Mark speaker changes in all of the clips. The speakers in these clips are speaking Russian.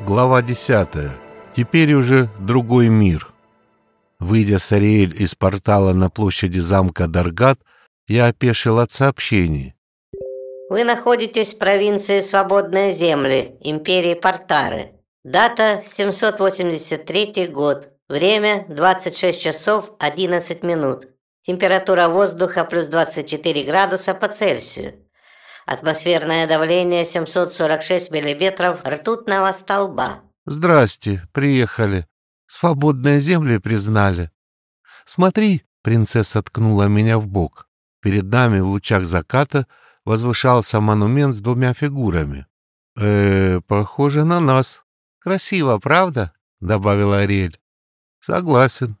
Speaker 1: Глава 10. Теперь уже другой мир. Выйдя с Ариэль из портала на площади замка Даргат, я опешил от сообщений.
Speaker 2: Вы находитесь в провинции Свободные Земли, империи Портары. Дата 783 год. Время 26 часов 11 минут. Температура воздуха плюс 24 градуса по Цельсию. Атмосферное давление 746 миллиметров ртутного столба.
Speaker 1: Здрасте, приехали. Свободные земли признали. Смотри, принцесса ткнула меня в бок. Перед нами в лучах заката возвышался монумент с двумя фигурами. э похоже на нас. Красиво, правда? добавила Ариэль. Согласен.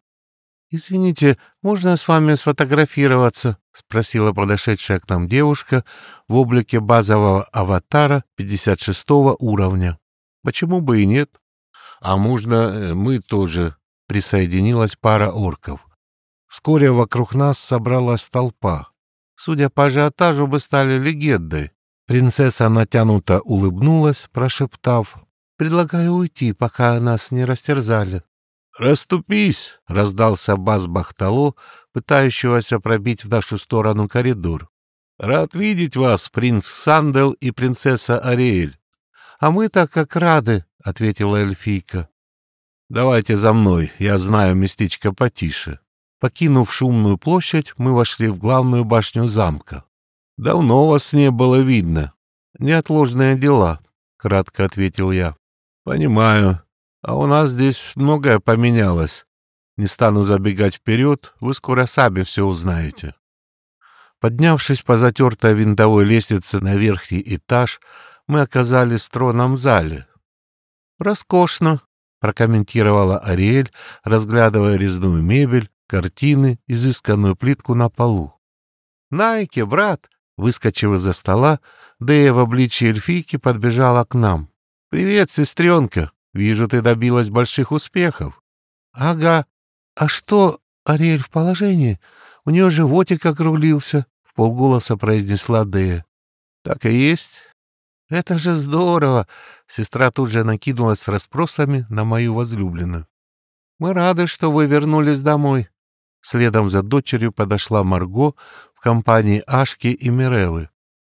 Speaker 1: «Извините, можно с вами сфотографироваться?» — спросила подошедшая к нам девушка в облике базового аватара 56 уровня. «Почему бы и нет?» «А можно э, мы тоже?» — присоединилась пара орков. Вскоре вокруг нас собралась толпа. Судя по ажиотажу, мы стали легендой. Принцесса натянуто улыбнулась, прошептав, «Предлагаю уйти, пока нас не растерзали». «Раступись!» — раздался бас Бахтало, пытающегося пробить в нашу сторону коридор. «Рад видеть вас, принц Сандел и принцесса Ариэль». «А мы так как рады!» — ответила эльфийка. «Давайте за мной, я знаю местечко потише». Покинув шумную площадь, мы вошли в главную башню замка. «Давно вас не было видно». «Неотложные дела», — кратко ответил я. «Понимаю. А у нас здесь многое поменялось. Не стану забегать вперед, вы скоро сами все узнаете. Поднявшись по затертой винтовой лестнице на верхний этаж, мы оказались в тронном зале. «Роскошно», — прокомментировала Ариэль, разглядывая резную мебель, картины, изысканную плитку на полу. «Найки, брат!» — выскочив из-за стола, Дэя в обличье эльфийки подбежала к нам. «Привет, сестренка!» Вижу, ты добилась больших успехов. — Ага. А что, Ариэль в положении? У нее животик округлился, — в полголоса произнесла Дея. — Так и есть. — Это же здорово! Сестра тут же накинулась с расспросами на мою возлюбленную. — Мы рады, что вы вернулись домой. Следом за дочерью подошла Марго в компании Ашки и Миреллы.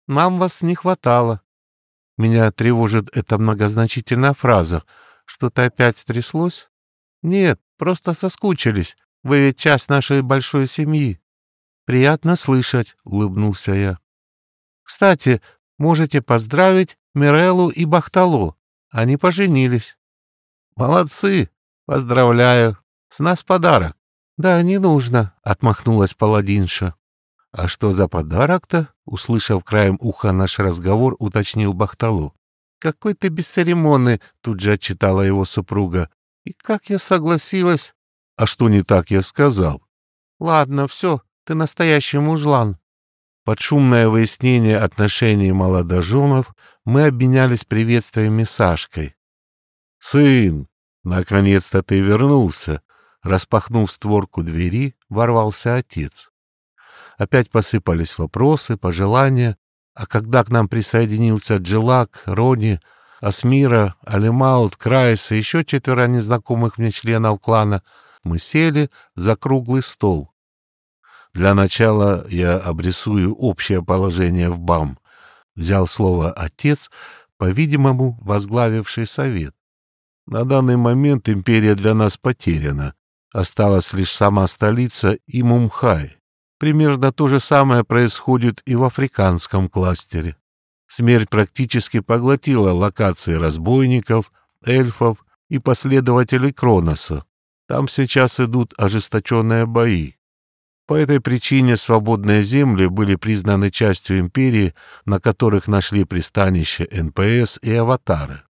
Speaker 1: Нам вас не хватало. Меня тревожит эта многозначительная фраза — что-то опять стряслось? Нет, просто соскучились. Вы ведь часть нашей большой семьи. Приятно слышать, улыбнулся я. Кстати, можете поздравить Миреллу и Бахтало. Они поженились. Молодцы, поздравляю. С нас подарок. Да, не нужно, отмахнулась паладинша. А что за подарок-то? Услышав краем уха наш разговор, уточнил Бахтало. «Какой ты бесцеремонный!» — тут же отчитала его супруга. «И как я согласилась?» «А что не так я сказал?» «Ладно, все, ты настоящий мужлан». Под шумное выяснение отношений молодоженов мы обменялись приветствиями Сашкой. «Сын, наконец-то ты вернулся!» Распахнув створку двери, ворвался отец. Опять посыпались вопросы, пожелания, а когда к нам присоединился Джилак, Рони, Асмира, Алимаут, Крайс и еще четверо незнакомых мне членов клана, мы сели за круглый стол. Для начала я обрисую общее положение в БАМ. Взял слово отец, по-видимому, возглавивший совет. На данный момент империя для нас потеряна. Осталась лишь сама столица и Мумхай. Примерно то же самое происходит и в африканском кластере. Смерть практически поглотила локации разбойников, эльфов и последователей Кроноса. Там сейчас идут ожесточенные бои. По этой причине свободные земли были признаны частью империи, на которых нашли пристанище НПС и аватары.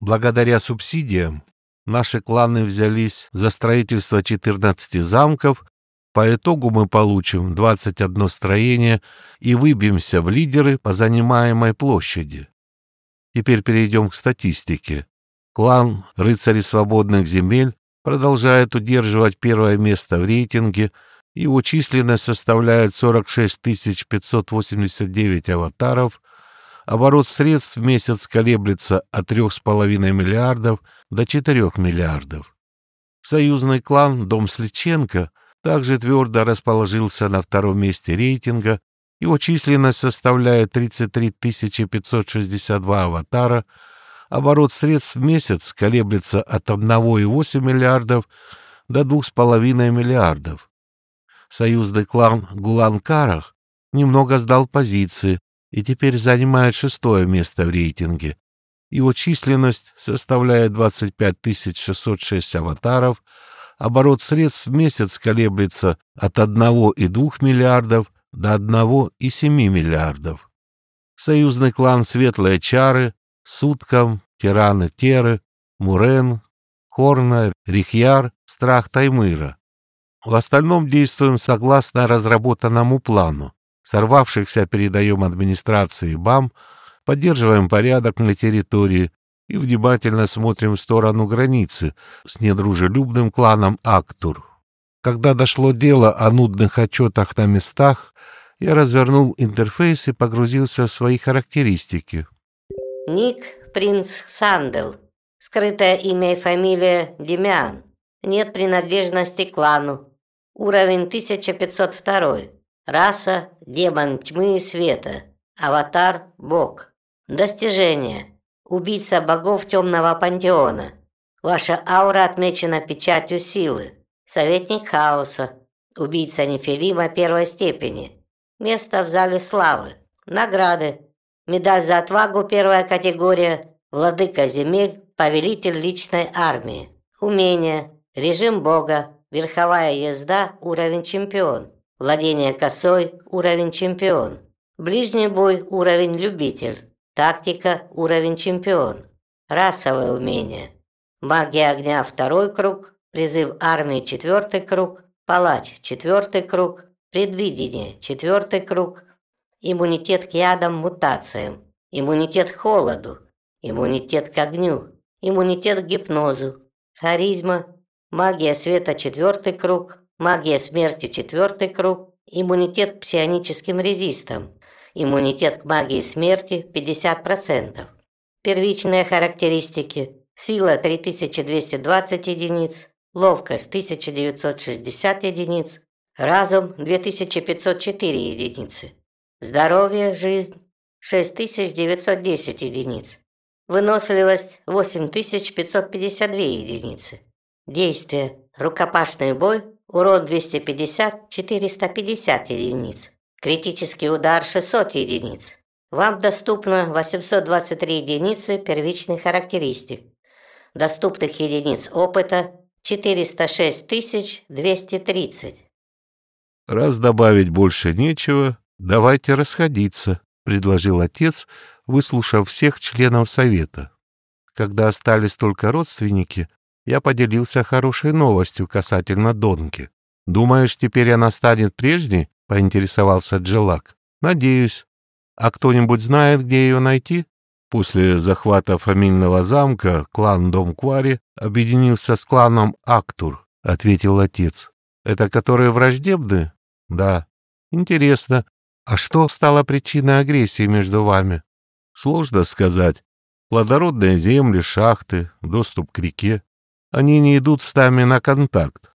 Speaker 1: Благодаря субсидиям наши кланы взялись за строительство 14 замков по итогу мы получим 21 строение и выбьемся в лидеры по занимаемой площади. Теперь перейдем к статистике. Клан «Рыцари свободных земель» продолжает удерживать первое место в рейтинге, его численность составляет 46 589 аватаров, Оборот средств в месяц колеблется от 3,5 миллиардов до 4 миллиардов. Союзный клан Дом Сличенко также твердо расположился на втором месте рейтинга, его численность составляет 33 562 аватара, оборот средств в месяц колеблется от 1,8 миллиардов до 2,5 миллиардов. Союзный клан Гулан-Карах немного сдал позиции и теперь занимает шестое место в рейтинге. Его численность составляет 25 606 аватаров, оборот средств в месяц колеблется от 1,2 миллиардов до 1,7 миллиардов. Союзный клан Светлые Чары, Суткам, Тираны Теры, Мурен, Хорна, Рихьяр, Страх Таймыра. В остальном действуем согласно разработанному плану. Сорвавшихся передаем администрации БАМ, поддерживаем порядок на территории и внимательно смотрим в сторону границы с недружелюбным кланом Актур. Когда дошло дело о нудных отчетах на местах, я развернул интерфейс и погрузился в свои характеристики.
Speaker 2: Ник Принц Сандел. Скрытое имя и фамилия Демиан. Нет принадлежности к клану. Уровень 1502. Раса – демон тьмы и света. Аватар – бог. Достижение. Убийца богов темного пантеона. Ваша аура отмечена печатью силы. Советник хаоса. Убийца Нефилима первой степени. Место в зале славы. Награды. Медаль за отвагу первая категория. Владыка земель. Повелитель личной армии. Умения. Режим бога. Верховая езда. Уровень чемпион. Владение косой. Уровень чемпион. Ближний бой. Уровень любитель. Тактика – уровень чемпион. Расовое умение. Магия огня – второй круг. Призыв армии – четвертый круг. Палач – четвертый круг. Предвидение – четвертый круг. Иммунитет к ядам, мутациям. Иммунитет к холоду. Иммунитет к огню. Иммунитет к гипнозу. Харизма. Магия света – четвертый круг. Магия смерти – четвертый круг. Иммунитет к псионическим резистам иммунитет к магии смерти 50%. Первичные характеристики. Сила 3220 единиц, ловкость 1960 единиц, разум 2504 единицы, здоровье, жизнь 6910 единиц, выносливость 8552 единицы, действие, рукопашный бой, урон 250-450 единиц, Критический удар 600 единиц. Вам доступно 823 единицы первичных характеристик. Доступных единиц опыта 406 230.
Speaker 1: Раз добавить больше нечего, давайте расходиться, предложил отец, выслушав всех членов совета. Когда остались только родственники, я поделился хорошей новостью касательно Донки. Думаешь, теперь она станет прежней — поинтересовался Джилак. «Надеюсь. А кто-нибудь знает, где ее найти?» После захвата фамильного замка клан Дом Квари объединился с кланом Актур, — ответил отец. «Это которые враждебны?» «Да». «Интересно. А что стало причиной агрессии между вами?» «Сложно сказать. Плодородные земли, шахты, доступ к реке. Они не идут с нами на контакт.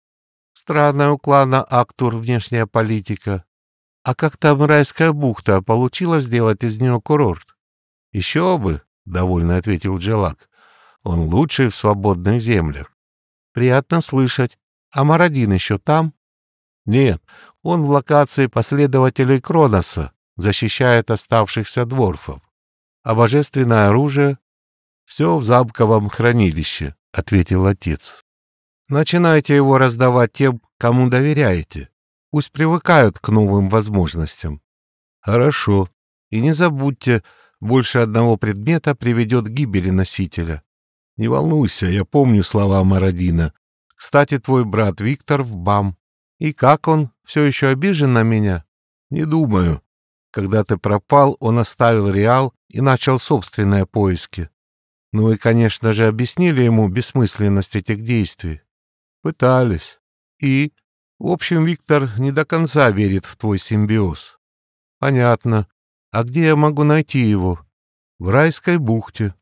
Speaker 1: Странная у клана Актур внешняя политика. А как там райская бухта? Получилось сделать из нее курорт? Еще бы, — довольно ответил Джелак. Он лучший в свободных землях. Приятно слышать. А Марадин еще там? Нет, он в локации последователей Кроноса, защищает оставшихся дворфов. А божественное оружие? Все в замковом хранилище, — ответил отец. Начинайте его раздавать тем, кому доверяете. Пусть привыкают к новым возможностям. Хорошо. И не забудьте, больше одного предмета приведет к гибели носителя. Не волнуйся, я помню слова Мародина. Кстати, твой брат Виктор в БАМ. И как он? Все еще обижен на меня? Не думаю. Когда ты пропал, он оставил Реал и начал собственные поиски. Ну и, конечно же, объяснили ему бессмысленность этих действий. Пытались. И? В общем, Виктор не до конца верит в твой симбиоз. Понятно. А где я могу найти его? В райской бухте.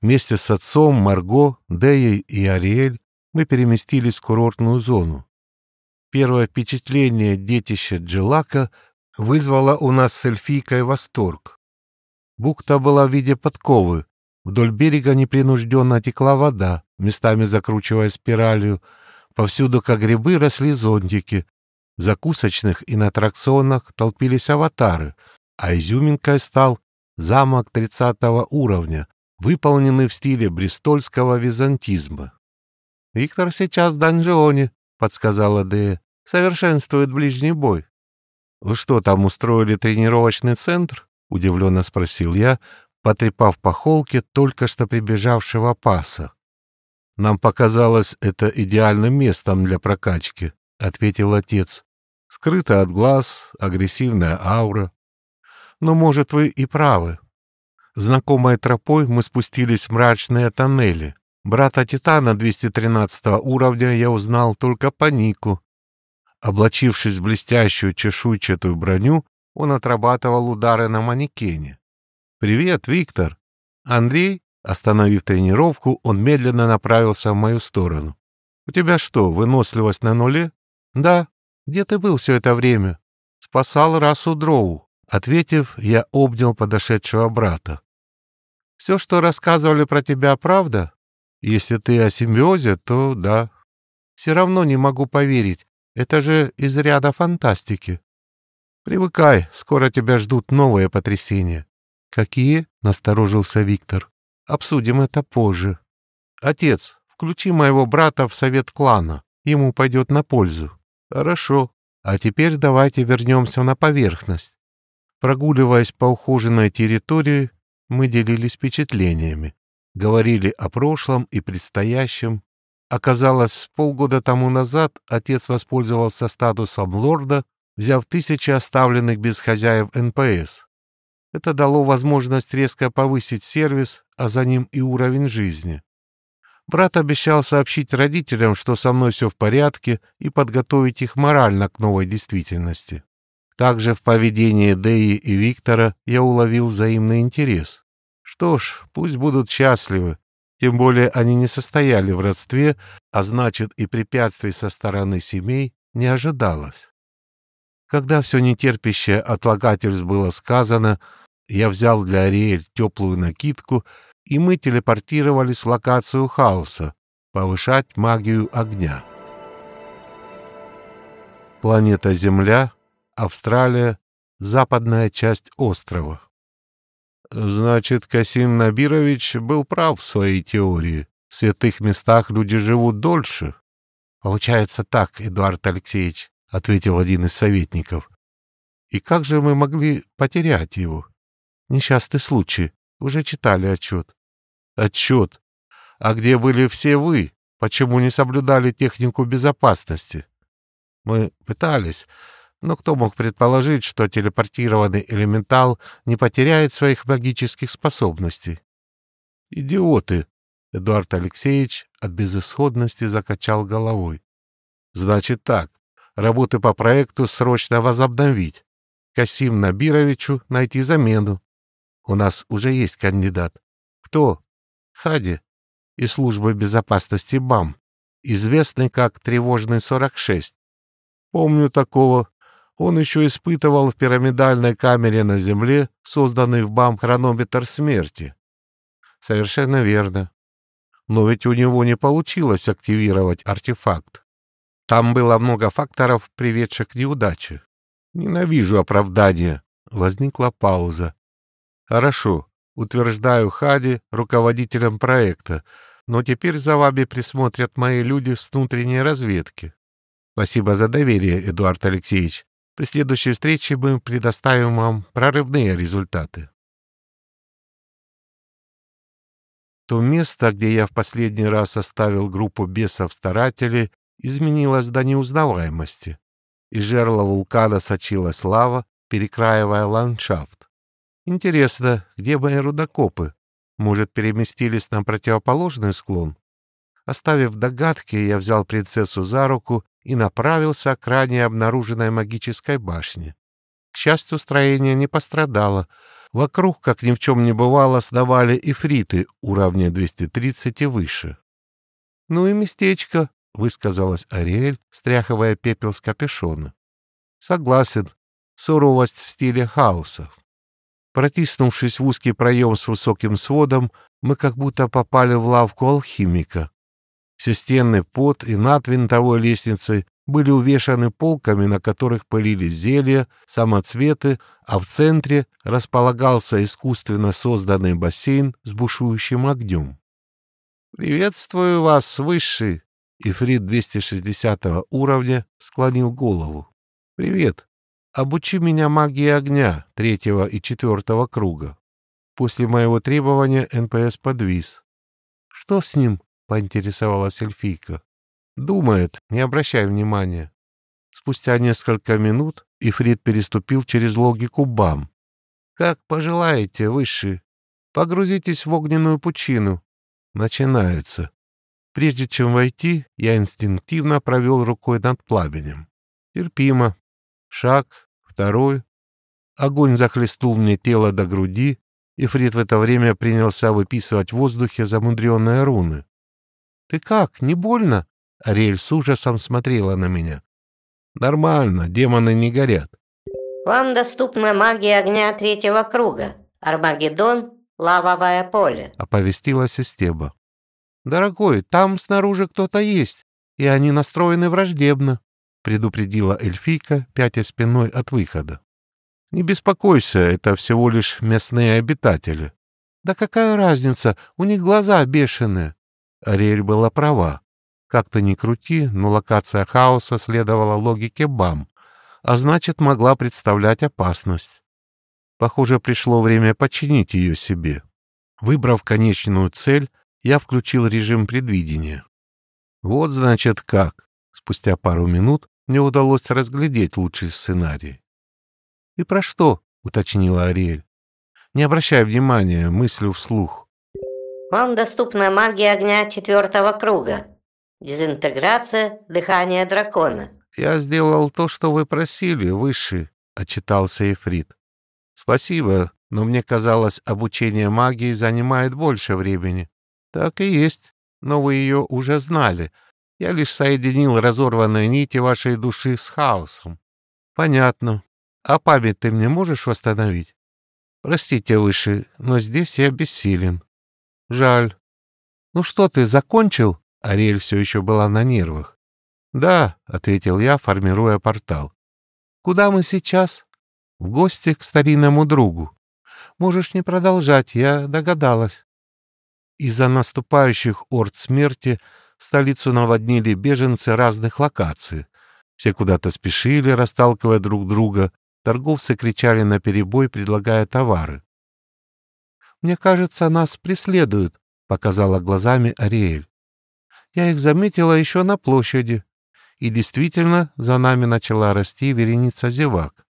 Speaker 1: Вместе с отцом, Марго, Деей и Ариэль мы переместились в курортную зону. Первое впечатление детища Джилака вызвало у нас с эльфийкой восторг. Бухта была в виде подковы. Вдоль берега непринужденно текла вода, местами закручивая спиралью. Повсюду, как грибы, росли зонтики. В закусочных и на аттракционах толпились аватары, а изюминкой стал замок 30 уровня, выполненный в стиле брестольского византизма. «Виктор сейчас в донжоне», — подсказала Дея. «Совершенствует ближний бой». «Вы что, там устроили тренировочный центр?» — удивленно спросил я, потрепав по холке только что прибежавшего паса. «Нам показалось это идеальным местом для прокачки», — ответил отец. «Скрыто от глаз, агрессивная аура. Но, может, вы и правы. Знакомой тропой мы спустились в мрачные тоннели. Брата Титана 213 уровня я узнал только по нику. Облачившись в блестящую чешуйчатую броню, он отрабатывал удары на манекене. «Привет, Виктор!» Андрей, остановив тренировку, он медленно направился в мою сторону. «У тебя что, выносливость на нуле?» «Да. Где ты был все это время?» «Спасал расу Дроу». Ответив, я обнял подошедшего брата. «Все, что рассказывали про тебя, правда? Если ты о симбиозе, то да. Все равно не могу поверить. Это же из ряда фантастики. Привыкай, скоро тебя ждут новые потрясения. Какие? Насторожился Виктор. Обсудим это позже. Отец, включи моего брата в совет клана. Ему пойдет на пользу. Хорошо. А теперь давайте вернемся на поверхность. Прогуливаясь по ухоженной территории, мы делились впечатлениями, говорили о прошлом и предстоящем. Оказалось, полгода тому назад отец воспользовался статусом лорда, взяв тысячи оставленных без хозяев НПС. Это дало возможность резко повысить сервис, а за ним и уровень жизни. Брат обещал сообщить родителям, что со мной все в порядке, и подготовить их морально к новой действительности. Также в поведении Деи и Виктора я уловил взаимный интерес. Что ж, пусть будут счастливы, тем более они не состояли в родстве, а значит и препятствий со стороны семей не ожидалось. Когда все нетерпящее отлагательств было сказано, я взял для Ариэль теплую накидку, и мы телепортировались в локацию хаоса, повышать магию огня. Планета Земля, Австралия, западная часть острова. Значит, Касим Набирович был прав в своей теории. В святых местах люди живут дольше. Получается так, Эдуард Алексеевич, ответил один из советников. И как же мы могли потерять его? Несчастный случай. Уже читали отчет. Отчет. А где были все вы? Почему не соблюдали технику безопасности? Мы пытались, но кто мог предположить, что телепортированный элементал не потеряет своих магических способностей? Идиоты! Эдуард Алексеевич от безысходности закачал головой. Значит так, работы по проекту срочно возобновить. Касим Набировичу найти замену. У нас уже есть кандидат. Кто? Хади из службы безопасности БАМ, известный как Тревожный 46. Помню такого, он еще испытывал в пирамидальной камере на Земле, созданный в БАМ хронометр смерти. Совершенно верно. Но ведь у него не получилось активировать артефакт. Там было много факторов, приведших к неудаче. Ненавижу оправдания. Возникла пауза. Хорошо, утверждаю Хади руководителем проекта, но теперь за вами присмотрят мои люди с внутренней разведки. Спасибо за доверие, Эдуард Алексеевич. При следующей встрече мы предоставим вам прорывные результаты. То место, где я в последний раз оставил группу бесов-старателей, изменилось до неузнаваемости. Из жерла вулкана сочилась лава, перекраивая ландшафт. Интересно, где мои рудокопы? Может, переместились на противоположный склон? Оставив догадки, я взял принцессу за руку и направился к ранее обнаруженной магической башне. К счастью, строение не пострадало. Вокруг, как ни в чем не бывало, сдавали ифриты уровня 230 и выше. «Ну и местечко», — высказалась Ариэль, стряхивая пепел с капюшона. «Согласен. Суровость в стиле хаоса». Протиснувшись в узкий проем с высоким сводом, мы как будто попали в лавку алхимика. Все стены под и над винтовой лестницей были увешаны полками, на которых пылились зелья, самоцветы, а в центре располагался искусственно созданный бассейн с бушующим огнем. «Приветствую вас, Высший!» Ифрит 260 уровня склонил голову. «Привет! Обучи меня магии огня третьего и четвертого круга». После моего требования НПС подвис. «Что с ним?» — поинтересовалась эльфийка. Думает, не обращай внимания. Спустя несколько минут Ифрит переступил через логику БАМ. «Как пожелаете, высший. Погрузитесь в огненную пучину». Начинается. Прежде чем войти, я инстинктивно провел рукой над пламенем. Терпимо. Шаг, второй. Огонь захлестнул мне тело до груди, и Фрид в это время принялся выписывать в воздухе замудренные руны. «Ты как, не больно?» Ариэль с ужасом смотрела на меня. «Нормально, демоны не горят».
Speaker 2: «Вам доступна магия огня третьего круга. Армагеддон, лавовое поле», —
Speaker 1: оповестила система. «Дорогой, там снаружи кто-то есть, и они настроены враждебно», — предупредила эльфийка, пятя спиной от выхода. «Не беспокойся, это всего лишь местные обитатели». «Да какая разница, у них глаза бешеные». Ариэль была права. Как-то ни крути, но локация хаоса следовала логике БАМ, а значит, могла представлять опасность. Похоже, пришло время починить ее себе. Выбрав конечную цель, я включил режим предвидения. Вот, значит, как. Спустя пару минут мне удалось разглядеть лучший сценарий. «И про что?» — уточнила Ариэль. «Не обращай внимания, мыслю вслух».
Speaker 2: «Вам доступна магия огня четвертого круга. Дезинтеграция дыхания дракона.
Speaker 1: «Я сделал то, что вы просили, Высший», — отчитался Эфрит. «Спасибо, но мне казалось, обучение магии занимает больше времени». «Так и есть, но вы ее уже знали. Я лишь соединил разорванные нити вашей души с хаосом». «Понятно. А память ты мне можешь восстановить?» «Простите, Высший, но здесь я бессилен». «Жаль». «Ну что ты, закончил?» Ариэль все еще была на нервах. «Да», — ответил я, формируя портал. «Куда мы сейчас?» «В гости к старинному другу. Можешь не продолжать, я догадалась». Из-за наступающих орд смерти столицу наводнили беженцы разных локаций. Все куда-то спешили, расталкивая друг друга. Торговцы кричали на перебой, предлагая товары. «Мне кажется, нас преследуют», — показала глазами Ариэль. Я их заметила еще на площади. И действительно, за нами начала расти вереница зевак.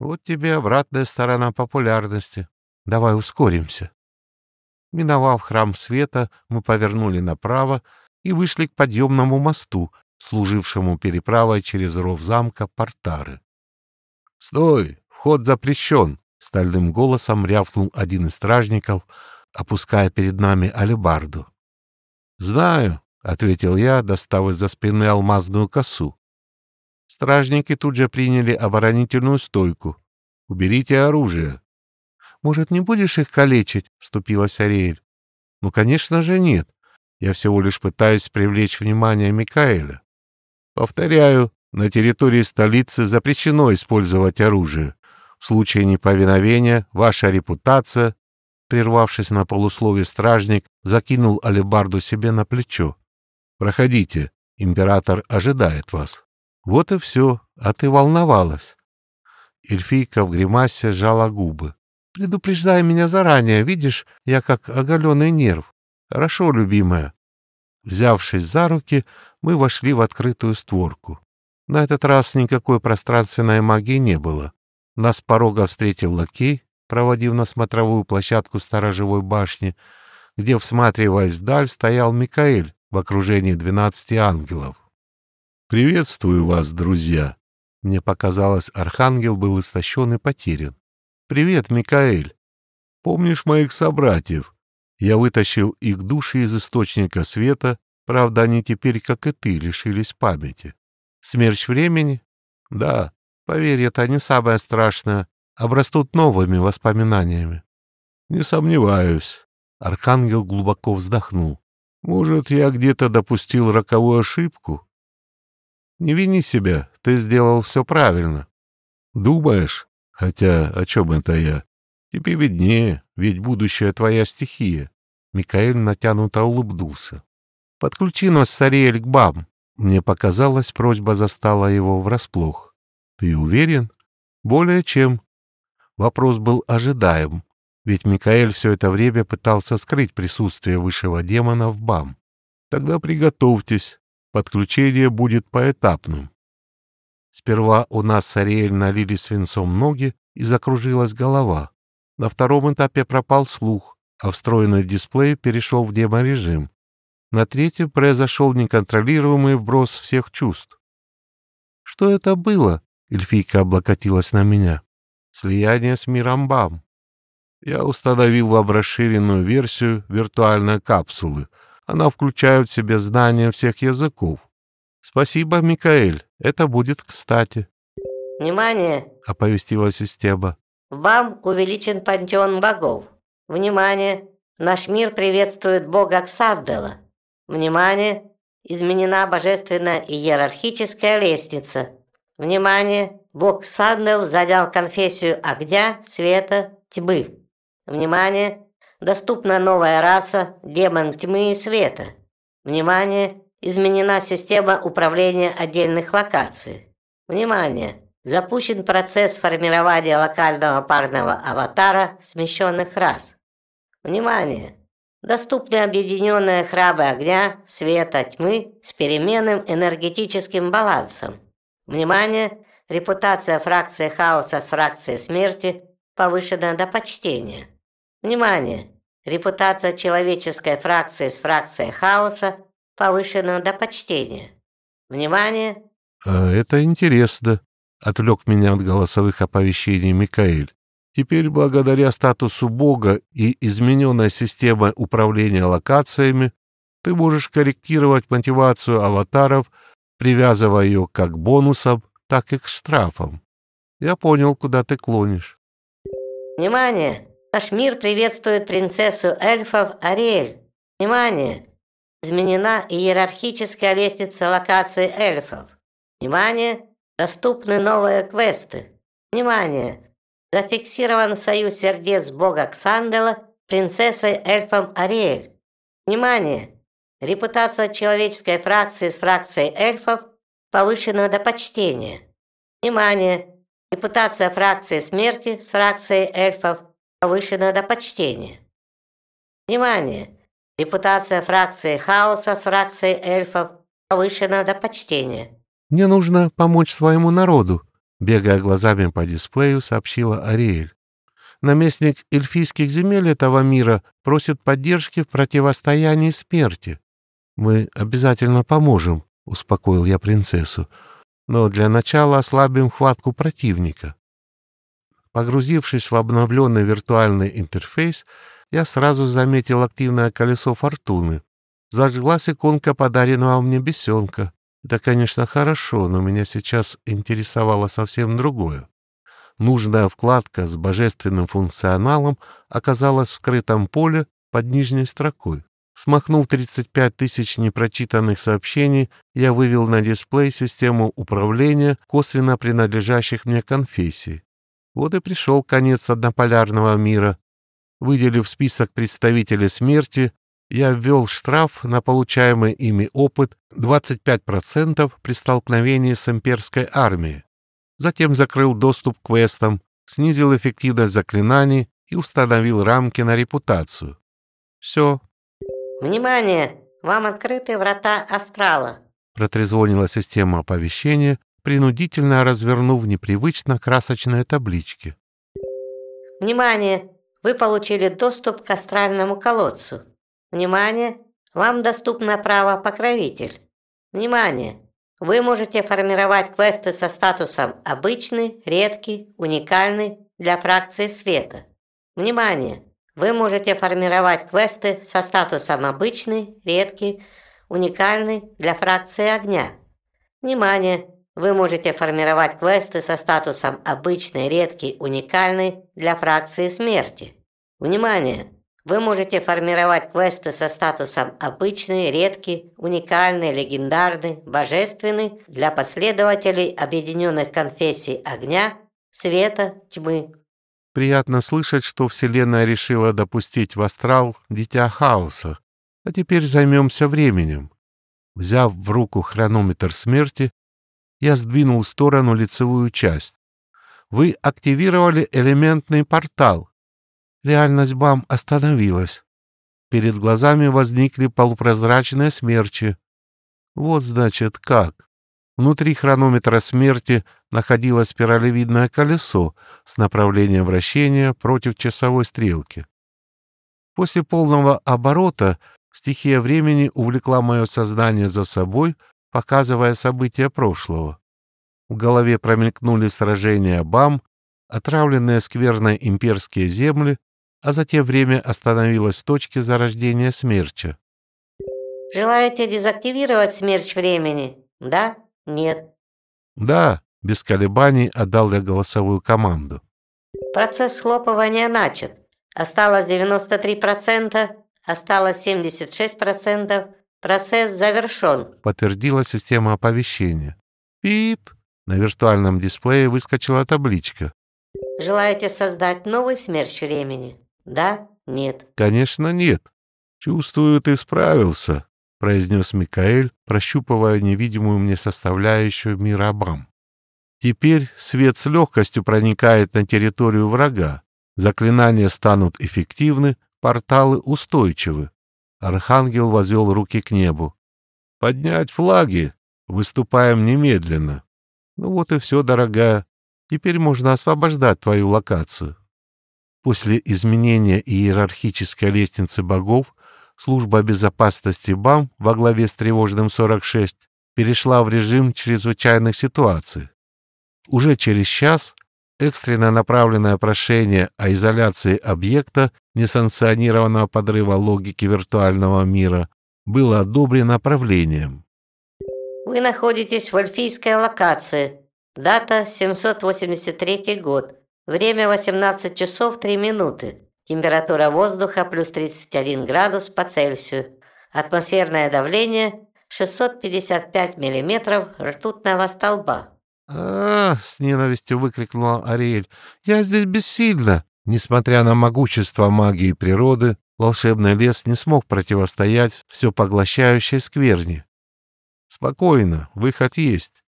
Speaker 1: Вот тебе обратная сторона популярности. Давай ускоримся. Миновав храм света, мы повернули направо и вышли к подъемному мосту, служившему переправой через ров замка Портары. «Стой! Вход запрещен!» — стальным голосом рявкнул один из стражников, опуская перед нами алебарду. «Знаю, — ответил я, достав из-за спины алмазную косу. Стражники тут же приняли оборонительную стойку. «Уберите оружие». «Может, не будешь их калечить?» — вступилась Ариэль. «Ну, конечно же, нет. Я всего лишь пытаюсь привлечь внимание Микаэля. Повторяю, на территории столицы запрещено использовать оружие. В случае неповиновения ваша репутация...» Прервавшись на полуслове, стражник закинул алебарду себе на плечо. Проходите, император ожидает вас. Вот и все, а ты волновалась. Эльфийка в гримасе сжала губы. Предупреждай меня заранее, видишь, я как оголенный нерв. Хорошо, любимая. Взявшись за руки, мы вошли в открытую створку. На этот раз никакой пространственной магии не было. Нас порога встретил лакей, проводив на смотровую площадку сторожевой башни, где, всматриваясь вдаль, стоял Микаэль в окружении двенадцати ангелов. «Приветствую вас, друзья!» Мне показалось, архангел был истощен и потерян. «Привет, Микаэль!» Помнишь моих собратьев? Я вытащил их души из источника света, правда, они теперь, как и ты, лишились памяти. Смерч времени? Да, поверь, это не самое страшное. Обрастут новыми воспоминаниями. Не сомневаюсь. Архангел глубоко вздохнул. Может, я где-то допустил роковую ошибку? Не вини себя, ты сделал все правильно. Думаешь? Хотя о чем это я? Тебе виднее, ведь будущее твоя стихия. Микаэль натянуто улыбнулся. Подключи нас, Сариэль, к бам. Мне показалось, просьба застала его врасплох. Ты уверен? Более чем. Вопрос был ожидаем, ведь Микаэль все это время пытался скрыть присутствие высшего демона в БАМ. Тогда приготовьтесь, подключение будет поэтапным. Сперва у нас с Ариэль налили свинцом ноги и закружилась голова. На втором этапе пропал слух, а встроенный дисплей перешел в деморежим. На третьем произошел неконтролируемый вброс всех чувств. «Что это было?» — эльфийка облокотилась на меня. «Слияние с миром БАМ». Я установил вам расширенную версию виртуальной капсулы. Она включает в себе знания всех языков. Спасибо, Микаэль. Это будет кстати.
Speaker 2: «Внимание!»
Speaker 1: — оповестила система.
Speaker 2: Вам увеличен пантеон богов. Внимание! Наш мир приветствует бога Ксавдела. Внимание! Изменена божественная иерархическая лестница. Внимание! Бог Ксавдел занял конфессию огня, света, тьмы. Внимание! Доступна новая раса, демон тьмы и света. Внимание! Изменена система управления отдельных локаций. Внимание! Запущен процесс формирования локального парного аватара смещенных рас. Внимание! Доступны объединенные храбы огня, света, тьмы с переменным энергетическим балансом. Внимание! Репутация фракции хаоса с фракцией смерти повышена до почтения. Внимание! Репутация человеческой фракции с фракцией хаоса повышена до почтения. Внимание!
Speaker 1: А это интересно. — отвлек меня от голосовых оповещений Микаэль. «Теперь, благодаря статусу Бога и измененной системой управления локациями, ты можешь корректировать мотивацию аватаров, привязывая ее как к бонусам, так и к штрафам. Я понял, куда ты клонишь».
Speaker 2: «Внимание! Наш мир приветствует принцессу эльфов Ариэль. Внимание! Изменена иерархическая лестница локации эльфов. Внимание! Доступны новые квесты. Внимание! Зафиксирован союз сердец бога Ксандела принцессой эльфом Ариэль. Внимание! Репутация человеческой фракции с фракцией эльфов повышена до почтения. Внимание! Репутация фракции смерти с фракцией эльфов повышена до почтения. Внимание! Репутация фракции хаоса с фракцией эльфов повышена до почтения.
Speaker 1: «Мне нужно помочь своему народу», — бегая глазами по дисплею, сообщила Ариэль. «Наместник эльфийских земель этого мира просит поддержки в противостоянии смерти. Мы обязательно поможем», — успокоил я принцессу. «Но для начала ослабим хватку противника». Погрузившись в обновленный виртуальный интерфейс, я сразу заметил активное колесо фортуны. Зажглась иконка подаренного мне бесенка. Это, конечно, хорошо, но меня сейчас интересовало совсем другое. Нужная вкладка с божественным функционалом оказалась в скрытом поле под нижней строкой. Смахнув 35 тысяч непрочитанных сообщений, я вывел на дисплей систему управления косвенно принадлежащих мне конфессий. Вот и пришел конец однополярного мира. Выделив список представителей смерти, я ввел штраф на получаемый ими опыт 25% при столкновении с имперской армией. Затем закрыл доступ к квестам, снизил эффективность заклинаний и установил рамки на репутацию. Все.
Speaker 2: «Внимание! Вам открыты врата астрала!»
Speaker 1: Протрезвонила система оповещения, принудительно развернув непривычно красочные таблички.
Speaker 2: «Внимание! Вы получили доступ к астральному колодцу. Внимание! Вам доступно право «Покровитель». Внимание! Вы можете формировать квесты со статусом «Обычный», «Редкий», «Уникальный» для фракции света. Внимание! вы можете формировать квесты со статусом «Обычный», «Редкий», «Уникальный» для фракции огня. Внимание! Вы можете формировать квесты со статусом «Обычный», «Редкий», «Уникальный» для фракции смерти. Внимание! Вы можете формировать квесты со статусом «Обычный», «Редкий», «Уникальный», «Легендарный», «Божественный» для последователей объединенных конфессий огня, света, тьмы.
Speaker 1: Приятно слышать, что Вселенная решила допустить в астрал дитя хаоса. А теперь займемся временем. Взяв в руку хронометр смерти, я сдвинул в сторону лицевую часть. Вы активировали элементный портал. Реальность БАМ остановилась. Перед глазами возникли полупрозрачные смерчи. Вот, значит, как. Внутри хронометра смерти находилось спиралевидное колесо с направлением вращения против часовой стрелки. После полного оборота стихия времени увлекла мое сознание за собой, показывая события прошлого. В голове промелькнули сражения БАМ, отравленные скверной имперские земли, а затем время остановилось в точке зарождения смерча.
Speaker 2: Желаете дезактивировать смерч времени? Да? Нет.
Speaker 1: Да, без колебаний отдал я голосовую команду.
Speaker 2: Процесс схлопывания начат. Осталось 93%, осталось 76%. Процесс завершен.
Speaker 1: Подтвердила система оповещения. Пип! На виртуальном дисплее выскочила табличка.
Speaker 2: Желаете создать новый смерч времени? Да? Нет?
Speaker 1: Конечно, нет. Чувствую, ты справился, — произнес Микаэль, прощупывая невидимую мне составляющую мира Абам. «Теперь свет с легкостью проникает на территорию врага. Заклинания станут эффективны, порталы устойчивы». Архангел возвел руки к небу. «Поднять флаги! Выступаем немедленно!» «Ну вот и все, дорогая. Теперь можно освобождать твою локацию». После изменения иерархической лестницы богов служба безопасности БАМ во главе с тревожным 46 перешла в режим чрезвычайных ситуаций. Уже через час экстренно направленное прошение о изоляции объекта несанкционированного подрыва логики виртуального мира было одобрено правлением.
Speaker 2: Вы находитесь в альфийской локации. Дата 783 год. Время 18 часов 3 минуты. Температура воздуха плюс 31 градус по Цельсию. Атмосферное давление 655 миллиметров ртутного столба.
Speaker 1: а, с ненавистью выкрикнула Ариэль. «Я здесь бессильна!» Несмотря на могущество магии природы, волшебный лес не смог противостоять все поглощающей скверне. «Спокойно, выход есть».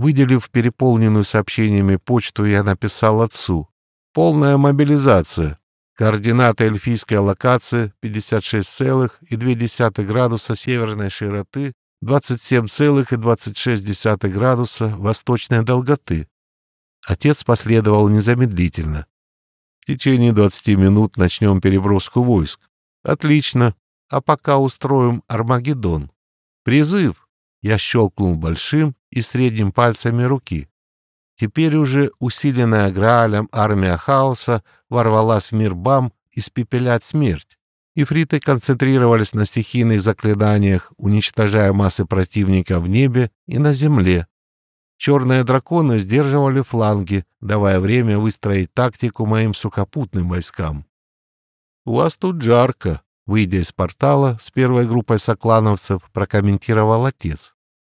Speaker 1: Выделив переполненную сообщениями почту, я написал отцу. «Полная мобилизация. Координаты эльфийской локации 56,2 градуса северной широты, 27,26 градуса восточной долготы. Отец последовал незамедлительно. В течение 20 минут начнем переброску войск. Отлично. А пока устроим Армагеддон. Призыв. Я щелкнул большим и средним пальцами руки. Теперь уже усиленная Граалем армия хаоса ворвалась в мир Бам испепелять смерть. Ифриты концентрировались на стихийных заклинаниях, уничтожая массы противника в небе и на земле. Черные драконы сдерживали фланги, давая время выстроить тактику моим сухопутным войскам. «У вас тут жарко», — выйдя из портала с первой группой соклановцев, прокомментировал отец.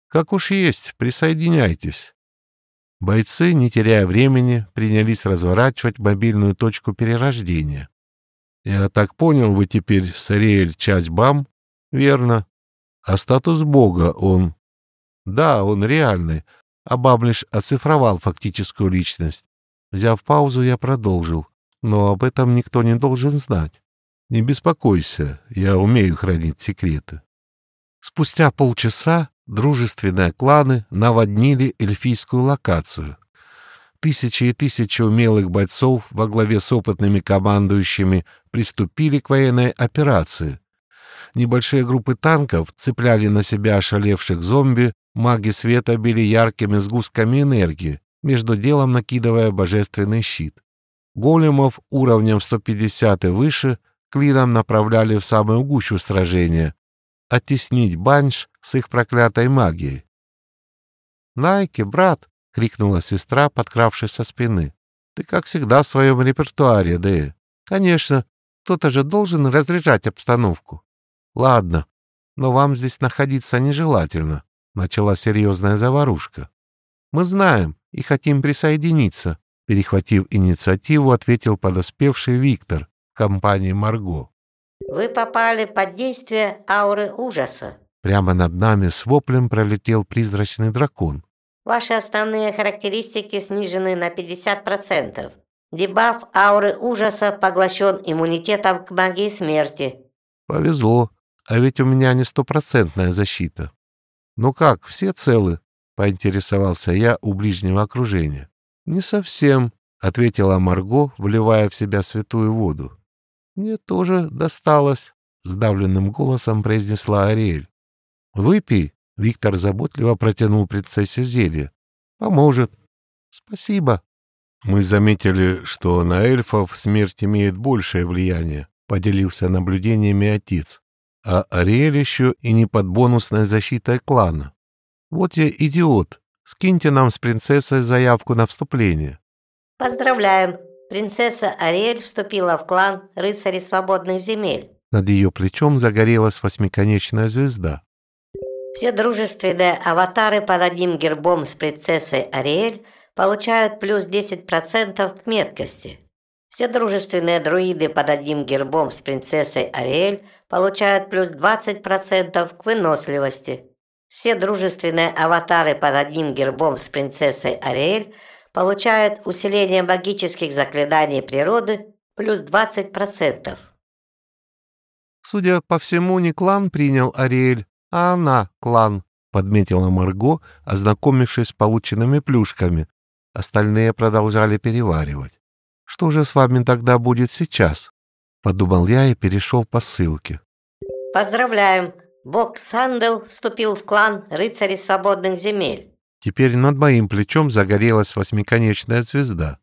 Speaker 1: «Как уж есть, присоединяйтесь». Бойцы, не теряя времени, принялись разворачивать мобильную точку перерождения. «Я так понял, вы теперь Сариэль часть БАМ?» «Верно. А статус Бога он...» «Да, он реальный, а БАМ лишь оцифровал фактическую личность. Взяв паузу, я продолжил. Но об этом никто не должен знать. Не беспокойся, я умею хранить секреты». Спустя полчаса Дружественные кланы наводнили эльфийскую локацию. Тысячи и тысячи умелых бойцов во главе с опытными командующими приступили к военной операции. Небольшие группы танков цепляли на себя ошалевших зомби, маги света били яркими сгустками энергии, между делом накидывая божественный щит. Големов уровнем 150 и выше клином направляли в самую гущу сражения, оттеснить банш с их проклятой магией. «Найки, брат!» — крикнула сестра, подкравшись со спины. «Ты, как всегда, в своем репертуаре, да? Конечно, кто-то же должен разряжать обстановку. Ладно, но вам здесь находиться нежелательно», — начала серьезная заварушка. «Мы знаем и хотим присоединиться», — перехватив инициативу, ответил подоспевший Виктор компании Марго.
Speaker 2: Вы попали под действие ауры ужаса.
Speaker 1: Прямо над нами с воплем пролетел призрачный дракон.
Speaker 2: Ваши основные характеристики снижены на 50%. Дебаф ауры ужаса поглощен иммунитетом к магии смерти.
Speaker 1: Повезло, а ведь у меня не стопроцентная защита. Ну как, все целы? Поинтересовался я у ближнего окружения. Не совсем, ответила Марго, вливая в себя святую воду. «Мне тоже досталось», — сдавленным голосом произнесла Ариэль. «Выпей», — Виктор заботливо протянул принцессе зелье. «Поможет». «Спасибо». «Мы заметили, что на эльфов смерть имеет большее влияние», — поделился наблюдениями отец. «А Ариэль еще и не под бонусной защитой клана. Вот я идиот. Скиньте нам с принцессой заявку на вступление».
Speaker 2: «Поздравляем», принцесса Ариэль вступила в клан рыцарей свободных земель.
Speaker 1: Над ее плечом загорелась восьмиконечная звезда.
Speaker 2: Все дружественные аватары под одним гербом с принцессой Ариэль получают плюс 10% к меткости. Все дружественные друиды под одним гербом с принцессой Ариэль получают плюс 20% к выносливости. Все дружественные аватары под одним гербом с принцессой Ариэль получают усиление магических заклинаний природы плюс 20%.
Speaker 1: Судя по всему, не клан принял Ариэль, а она клан, подметила Марго, ознакомившись с полученными плюшками. Остальные продолжали переваривать. Что же с вами тогда будет сейчас? Подумал я и перешел по ссылке.
Speaker 2: Поздравляем! Бог Сандел вступил в клан рыцарей свободных земель.
Speaker 1: Теперь над моим плечом загорелась восьмиконечная звезда.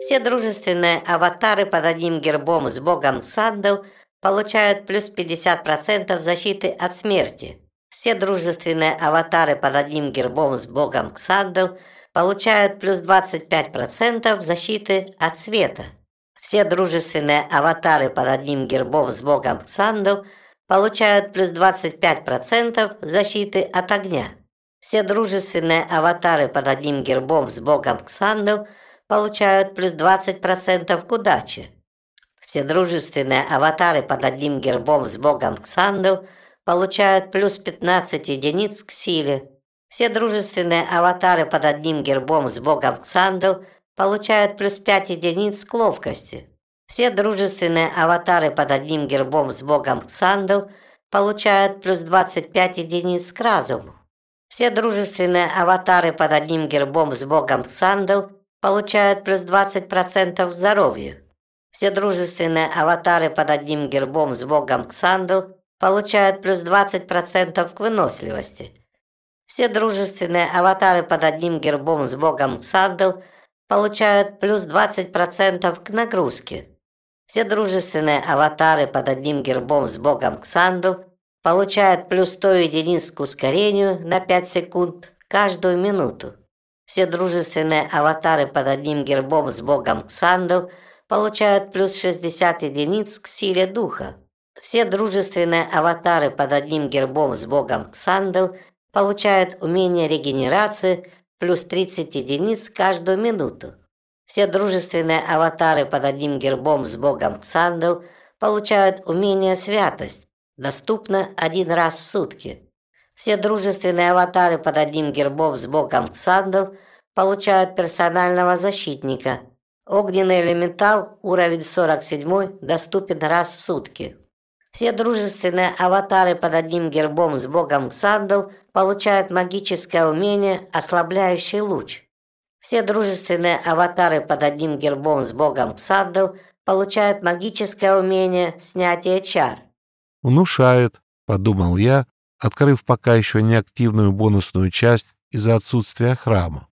Speaker 2: Все дружественные аватары под одним гербом с богом Сандел получают плюс 50% защиты от смерти. Все дружественные аватары под одним гербом с богом Ксандел получают плюс 25% защиты от света. Все дружественные аватары под одним гербом с богом Ксандел получают плюс 25% защиты от огня. Все дружественные аватары под одним гербом с богом Ксандел получают плюс 20% к удаче. Все дружественные аватары под одним гербом с богом Ксандел получают плюс 15 единиц к силе. Все дружественные аватары под одним гербом с богом Ксандел получают плюс 5 единиц к ловкости. Все дружественные аватары под одним гербом с богом Ксандел получают плюс 25 единиц к разуму. Все дружественные аватары под одним гербом с богом Сандел получают плюс 20% здоровью. Все дружественные аватары под одним гербом с богом Ксандл получают плюс 20% к выносливости. Все дружественные аватары под одним гербом с богом Ксандл получают плюс 20% к нагрузке. Все дружественные аватары под одним гербом с богом Ксандл получает плюс 100 единиц к ускорению на 5 секунд каждую минуту. Все дружественные аватары под одним гербом с богом Ксандл получают плюс 60 единиц к силе духа. Все дружественные аватары под одним гербом с богом Ксандл получают умение регенерации плюс 30 единиц каждую минуту. Все дружественные аватары под одним гербом с богом Ксандл получают умение святость Доступно один раз в сутки. Все дружественные аватары под одним гербом с боком Ксандл получают персонального защитника. Огненный элементал, уровень 47, доступен раз в сутки. Все дружественные аватары под одним гербом с богом Ксандл получают магическое умение «Ослабляющий луч». Все дружественные аватары под одним гербом с богом Ксандл получают магическое умение «Снятие чар».
Speaker 1: «Внушает», — подумал я, открыв пока еще неактивную бонусную часть из-за отсутствия храма.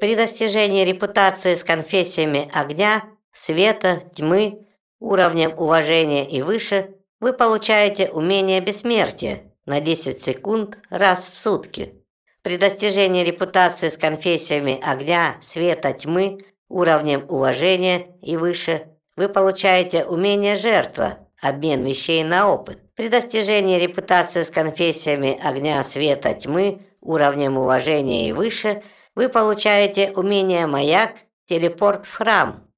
Speaker 2: При достижении репутации с конфессиями огня, света, тьмы Уровнем уважения и выше вы получаете умение бессмертия на 10 секунд раз в сутки. При достижении репутации с конфессиями огня, света, тьмы, уровнем уважения и выше вы получаете умение жертва, обмен вещей на опыт. При достижении репутации с конфессиями огня, света, тьмы, уровнем уважения и выше вы получаете умение маяк, телепорт в храм,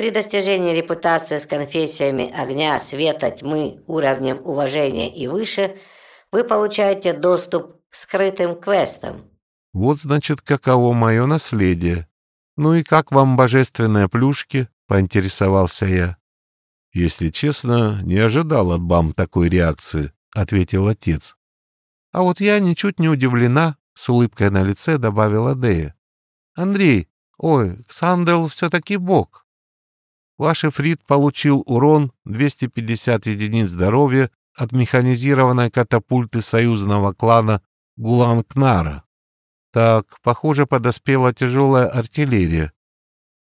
Speaker 2: при достижении репутации с конфессиями огня, света, тьмы, уровнем уважения и выше, вы получаете доступ к скрытым квестам.
Speaker 1: Вот значит, каково мое наследие. Ну и как вам божественные плюшки? Поинтересовался я. Если честно, не ожидал от бам такой реакции, ответил отец. А вот я ничуть не удивлена, с улыбкой на лице добавила Дея. Андрей, ой, Ксандел все-таки бог. Ваш эфрит получил урон 250 единиц здоровья от механизированной катапульты союзного клана Гуланкнара. Так, похоже, подоспела тяжелая артиллерия.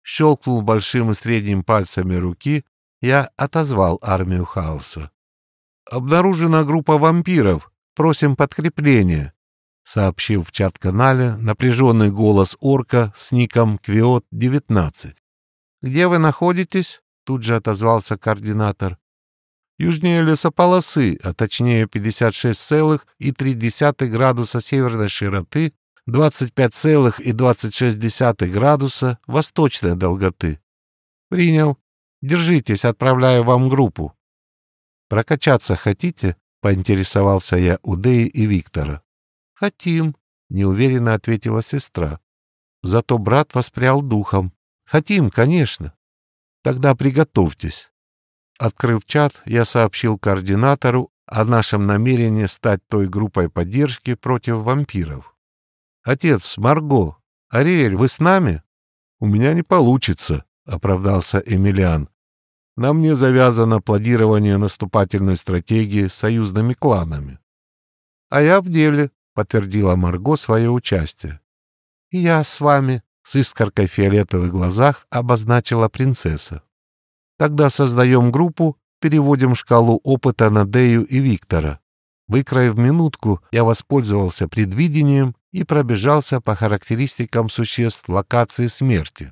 Speaker 1: Щелкнул большим и средним пальцами руки, я отозвал армию хаоса. «Обнаружена группа вампиров. Просим подкрепления», — сообщил в чат-канале напряженный голос орка с ником Квиот-19. «Где вы находитесь?» — тут же отозвался координатор. «Южнее лесополосы, а точнее 56,3 градуса северной широты, 25,26 градуса восточной долготы». «Принял. Держитесь, отправляю вам группу». «Прокачаться хотите?» — поинтересовался я у Деи и Виктора. «Хотим», — неуверенно ответила сестра. Зато брат воспрял духом. Хотим, конечно. Тогда приготовьтесь. Открыв чат, я сообщил координатору о нашем намерении стать той группой поддержки против вампиров. «Отец, Марго, Ариэль, вы с нами?» «У меня не получится», — оправдался Эмилиан. «На мне завязано планирование наступательной стратегии с союзными кланами». «А я в деле», — подтвердила Марго свое участие. «И я с вами», с искоркой фиолетовых глазах обозначила принцесса. Тогда создаем группу, переводим шкалу опыта на Дею и Виктора. Выкроив минутку, я воспользовался предвидением и пробежался по характеристикам существ локации смерти.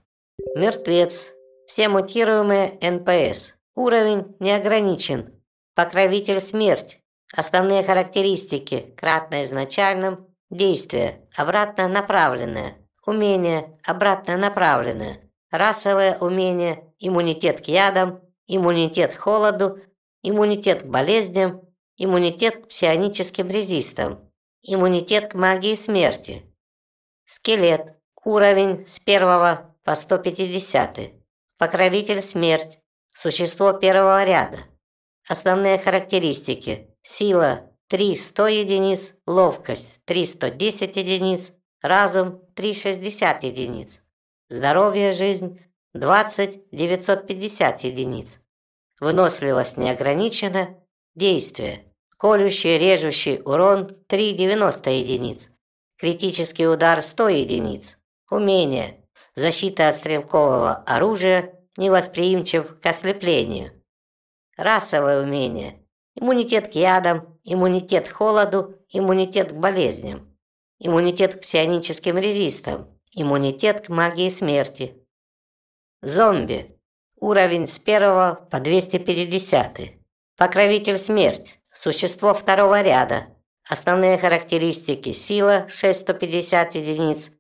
Speaker 2: Мертвец. Все мутируемые НПС. Уровень не ограничен. Покровитель смерть. Основные характеристики. Кратно изначальным. Действие. Обратно направленное. Умение обратно направленное. Расовое умение, иммунитет к ядам, иммунитет к холоду, иммунитет к болезням, иммунитет к псионическим резистам, иммунитет к магии смерти. Скелет. Уровень с 1 по 150. Покровитель смерть. Существо первого ряда. Основные характеристики. Сила 3 100 единиц, ловкость 3 110 единиц, разум 360 единиц, здоровье жизнь 20 950 единиц, выносливость неограничена, действие, колющий, режущий урон 390 единиц, критический удар 100 единиц, умение, защита от стрелкового оружия, невосприимчив к ослеплению, расовое умение, иммунитет к ядам, иммунитет к холоду, иммунитет к болезням, иммунитет к псионическим резистам, иммунитет к магии смерти. Зомби. Уровень с 1 по 250. Покровитель смерть. Существо второго ряда. Основные характеристики. Сила 650 единиц.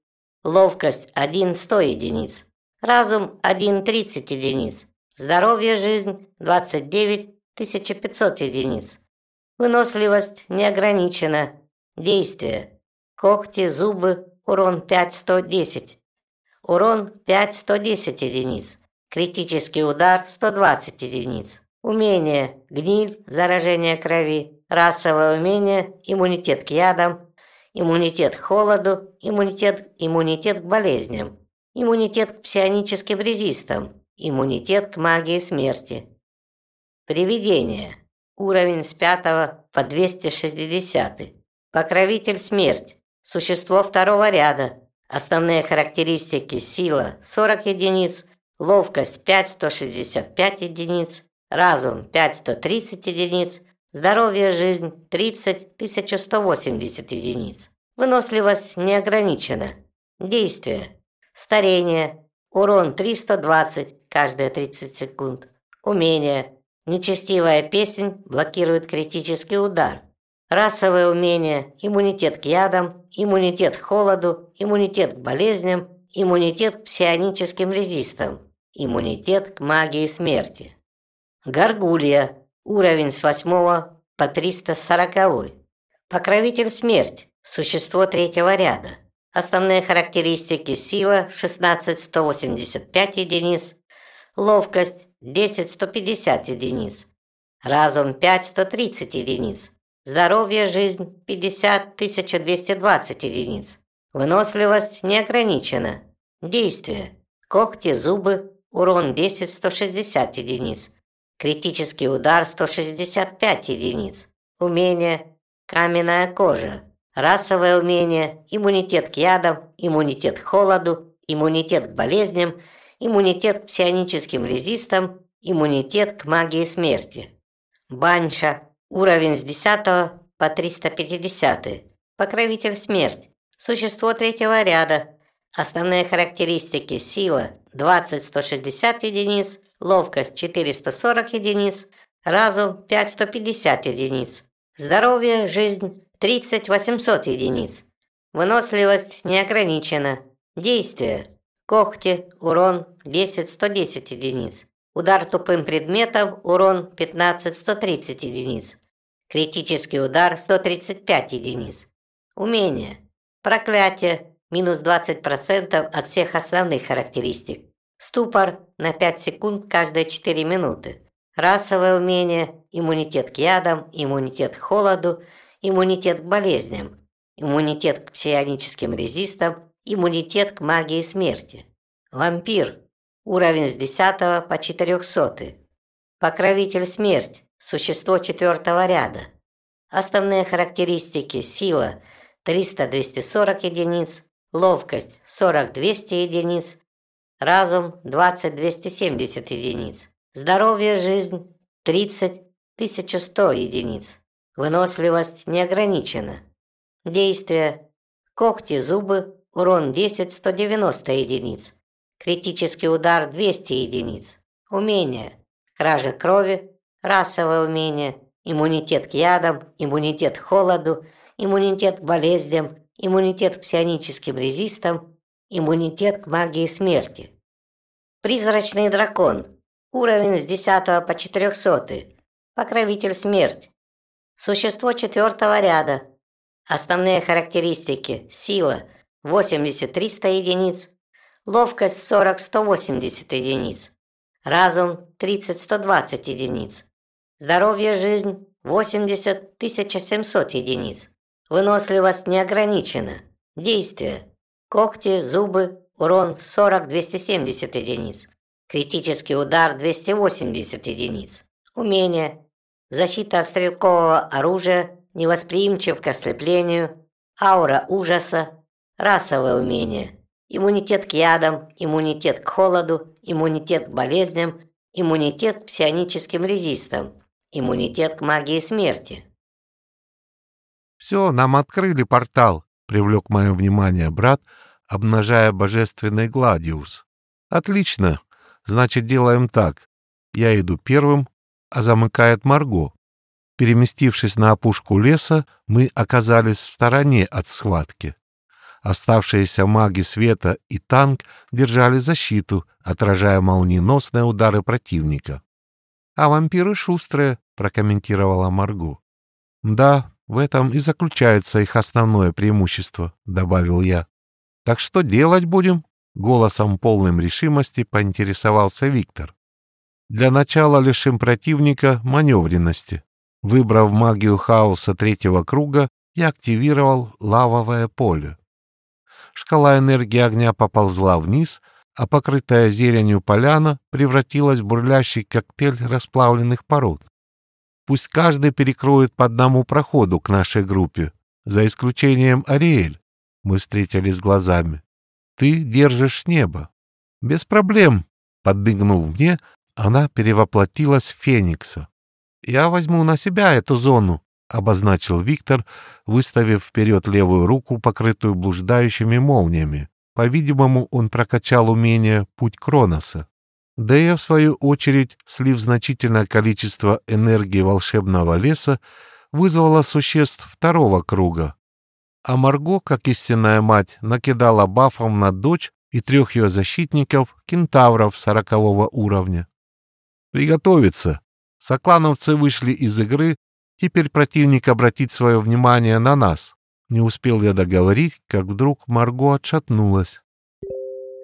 Speaker 2: Ловкость 1 100 единиц. Разум 1 30 единиц. Здоровье жизнь 29 1500 единиц. Выносливость не ограничена. Действие когти, зубы, урон 5-110. Урон 5-110 единиц. Критический удар 120 единиц. Умение гниль, заражение крови, расовое умение, иммунитет к ядам, иммунитет к холоду, иммунитет, иммунитет к болезням, иммунитет к псионическим резистам, иммунитет к магии смерти. Привидение. Уровень с 5 по 260. Покровитель смерть. Существо второго ряда. Основные характеристики сила 40 единиц, ловкость 5 165 единиц, разум 5130 единиц, здоровье, жизнь 30 1180 единиц. Выносливость не ограничена. Действие. Старение. Урон 320 каждые 30 секунд. Умение. Нечестивая песнь блокирует критический удар. Расовое умение, иммунитет к ядам, иммунитет к холоду, иммунитет к болезням, иммунитет к псионическим резистам, иммунитет к магии смерти. Гаргулья, уровень с 8 по 340. Покровитель смерть, существо третьего ряда. Основные характеристики сила 16-185 единиц, ловкость 10-150 единиц, разум 5-130 единиц, Здоровье, жизнь 50 1220 единиц. Выносливость не ограничена. Действие. Когти, зубы, урон 10 160 единиц. Критический удар 165 единиц. Умение каменная кожа. Расовое умение, иммунитет к ядам, иммунитет к холоду, иммунитет к болезням, иммунитет к псионическим резистам, иммунитет к магии смерти. Банша Уровень с 10 по 350. Покровитель смерть. Существо третьего ряда. Основные характеристики. Сила 20-160 единиц. Ловкость 440 единиц. Разум 5-150 единиц. Здоровье, жизнь 30-800 единиц. Выносливость не ограничена. Действие. Когти, урон 10-110 единиц. Удар тупым предметом, урон 15-130 единиц. Критический удар 135 единиц. Умение. Проклятие. Минус 20% от всех основных характеристик. Ступор на 5 секунд каждые 4 минуты. Расовое умение, иммунитет к ядам, иммунитет к холоду, иммунитет к болезням, иммунитет к псионическим резистам, иммунитет к магии смерти. Вампир. Уровень с 10 по 400. Покровитель смерть. Существо четвертого ряда. Основные характеристики. Сила 300-240 единиц. Ловкость 40-200 единиц. Разум 20-270 единиц. Здоровье, жизнь 30-1100 единиц. Выносливость не ограничена. Действие. Когти, зубы, урон 10-190 единиц. Критический удар 200 единиц. Умение. Кража крови, расовое умение, иммунитет к ядам, иммунитет к холоду, иммунитет к болезням, иммунитет к псионическим резистам, иммунитет к магии смерти. Призрачный дракон. Уровень с 10 по 400. Покровитель смерть. Существо четвертого ряда. Основные характеристики. Сила 80-300 единиц, ловкость 40-180 единиц, разум 30-120 единиц, здоровье жизнь 80-1700 единиц, выносливость не ограничена, действие, когти, зубы, урон 40-270 единиц, критический удар 280 единиц, умение, защита от стрелкового оружия, невосприимчив к ослеплению, аура ужаса, расовое умение – Иммунитет к ядам, иммунитет к холоду, иммунитет к болезням, иммунитет к псионическим резистам, иммунитет к магии смерти.
Speaker 1: «Все, нам открыли портал», — привлек мое внимание брат, обнажая божественный гладиус. «Отлично. Значит, делаем так. Я иду первым, а замыкает Марго. Переместившись на опушку леса, мы оказались в стороне от схватки. Оставшиеся маги света и танк держали защиту, отражая молниеносные удары противника. «А вампиры шустрые», — прокомментировала Маргу. «Да, в этом и заключается их основное преимущество», — добавил я. «Так что делать будем?» — голосом полным решимости поинтересовался Виктор. «Для начала лишим противника маневренности. Выбрав магию хаоса третьего круга, я активировал лавовое поле шкала энергии огня поползла вниз, а покрытая зеленью поляна превратилась в бурлящий коктейль расплавленных пород. Пусть каждый перекроет по одному проходу к нашей группе, за исключением Ариэль. Мы встретились глазами. Ты держишь небо. Без проблем, поддыгнув мне, Она перевоплотилась в Феникса. «Я возьму на себя эту зону», — обозначил Виктор, выставив вперед левую руку, покрытую блуждающими молниями. По-видимому, он прокачал умение «Путь Кроноса». Дея, в свою очередь, слив значительное количество энергии волшебного леса, вызвала существ второго круга. А Марго, как истинная мать, накидала бафом на дочь и трех ее защитников, кентавров сорокового уровня. «Приготовиться!» Соклановцы вышли из игры, теперь противник обратит свое внимание на нас. Не успел я договорить, как вдруг Марго отшатнулась.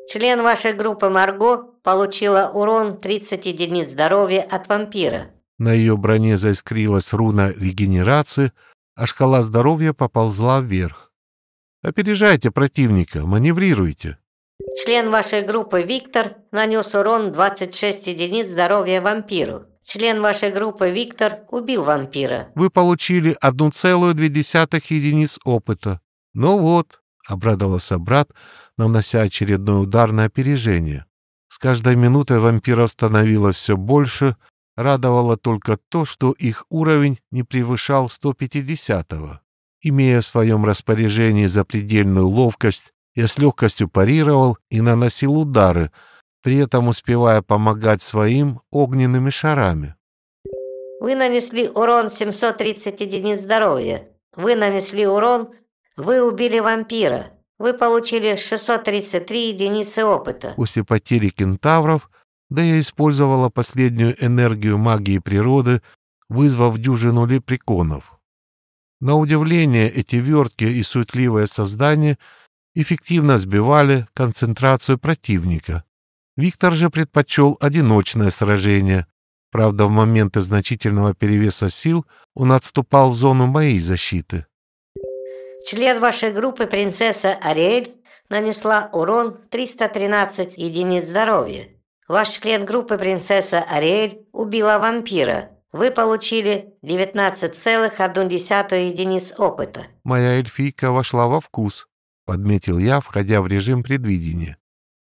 Speaker 2: Член вашей группы Марго получила урон 30 единиц здоровья от вампира.
Speaker 1: На ее броне заискрилась руна регенерации, а шкала здоровья поползла вверх. Опережайте противника, маневрируйте.
Speaker 2: Член вашей группы Виктор нанес урон 26 единиц здоровья вампиру. Член вашей группы Виктор убил вампира.
Speaker 1: Вы получили 1,2 единиц опыта. Ну вот, обрадовался брат, нанося очередной удар на опережение. С каждой минутой вампиров становилось все больше, радовало только то, что их уровень не превышал 150-го. Имея в своем распоряжении запредельную ловкость, я с легкостью парировал и наносил удары, при этом успевая помогать своим огненными шарами.
Speaker 2: Вы нанесли урон 730 единиц здоровья. Вы нанесли урон, вы убили вампира. Вы получили 633 единицы опыта.
Speaker 1: После потери кентавров, да я использовала последнюю энергию магии природы, вызвав дюжину лепреконов. На удивление, эти верткие и суетливые создания эффективно сбивали концентрацию противника. Виктор же предпочел одиночное сражение. Правда, в моменты значительного перевеса сил он отступал в зону моей защиты.
Speaker 2: Член вашей группы принцесса Ариэль нанесла урон 313 единиц здоровья. Ваш член группы принцесса Ариэль убила вампира. Вы получили 19,1 единиц опыта.
Speaker 1: Моя эльфийка вошла во вкус, подметил я, входя в режим предвидения.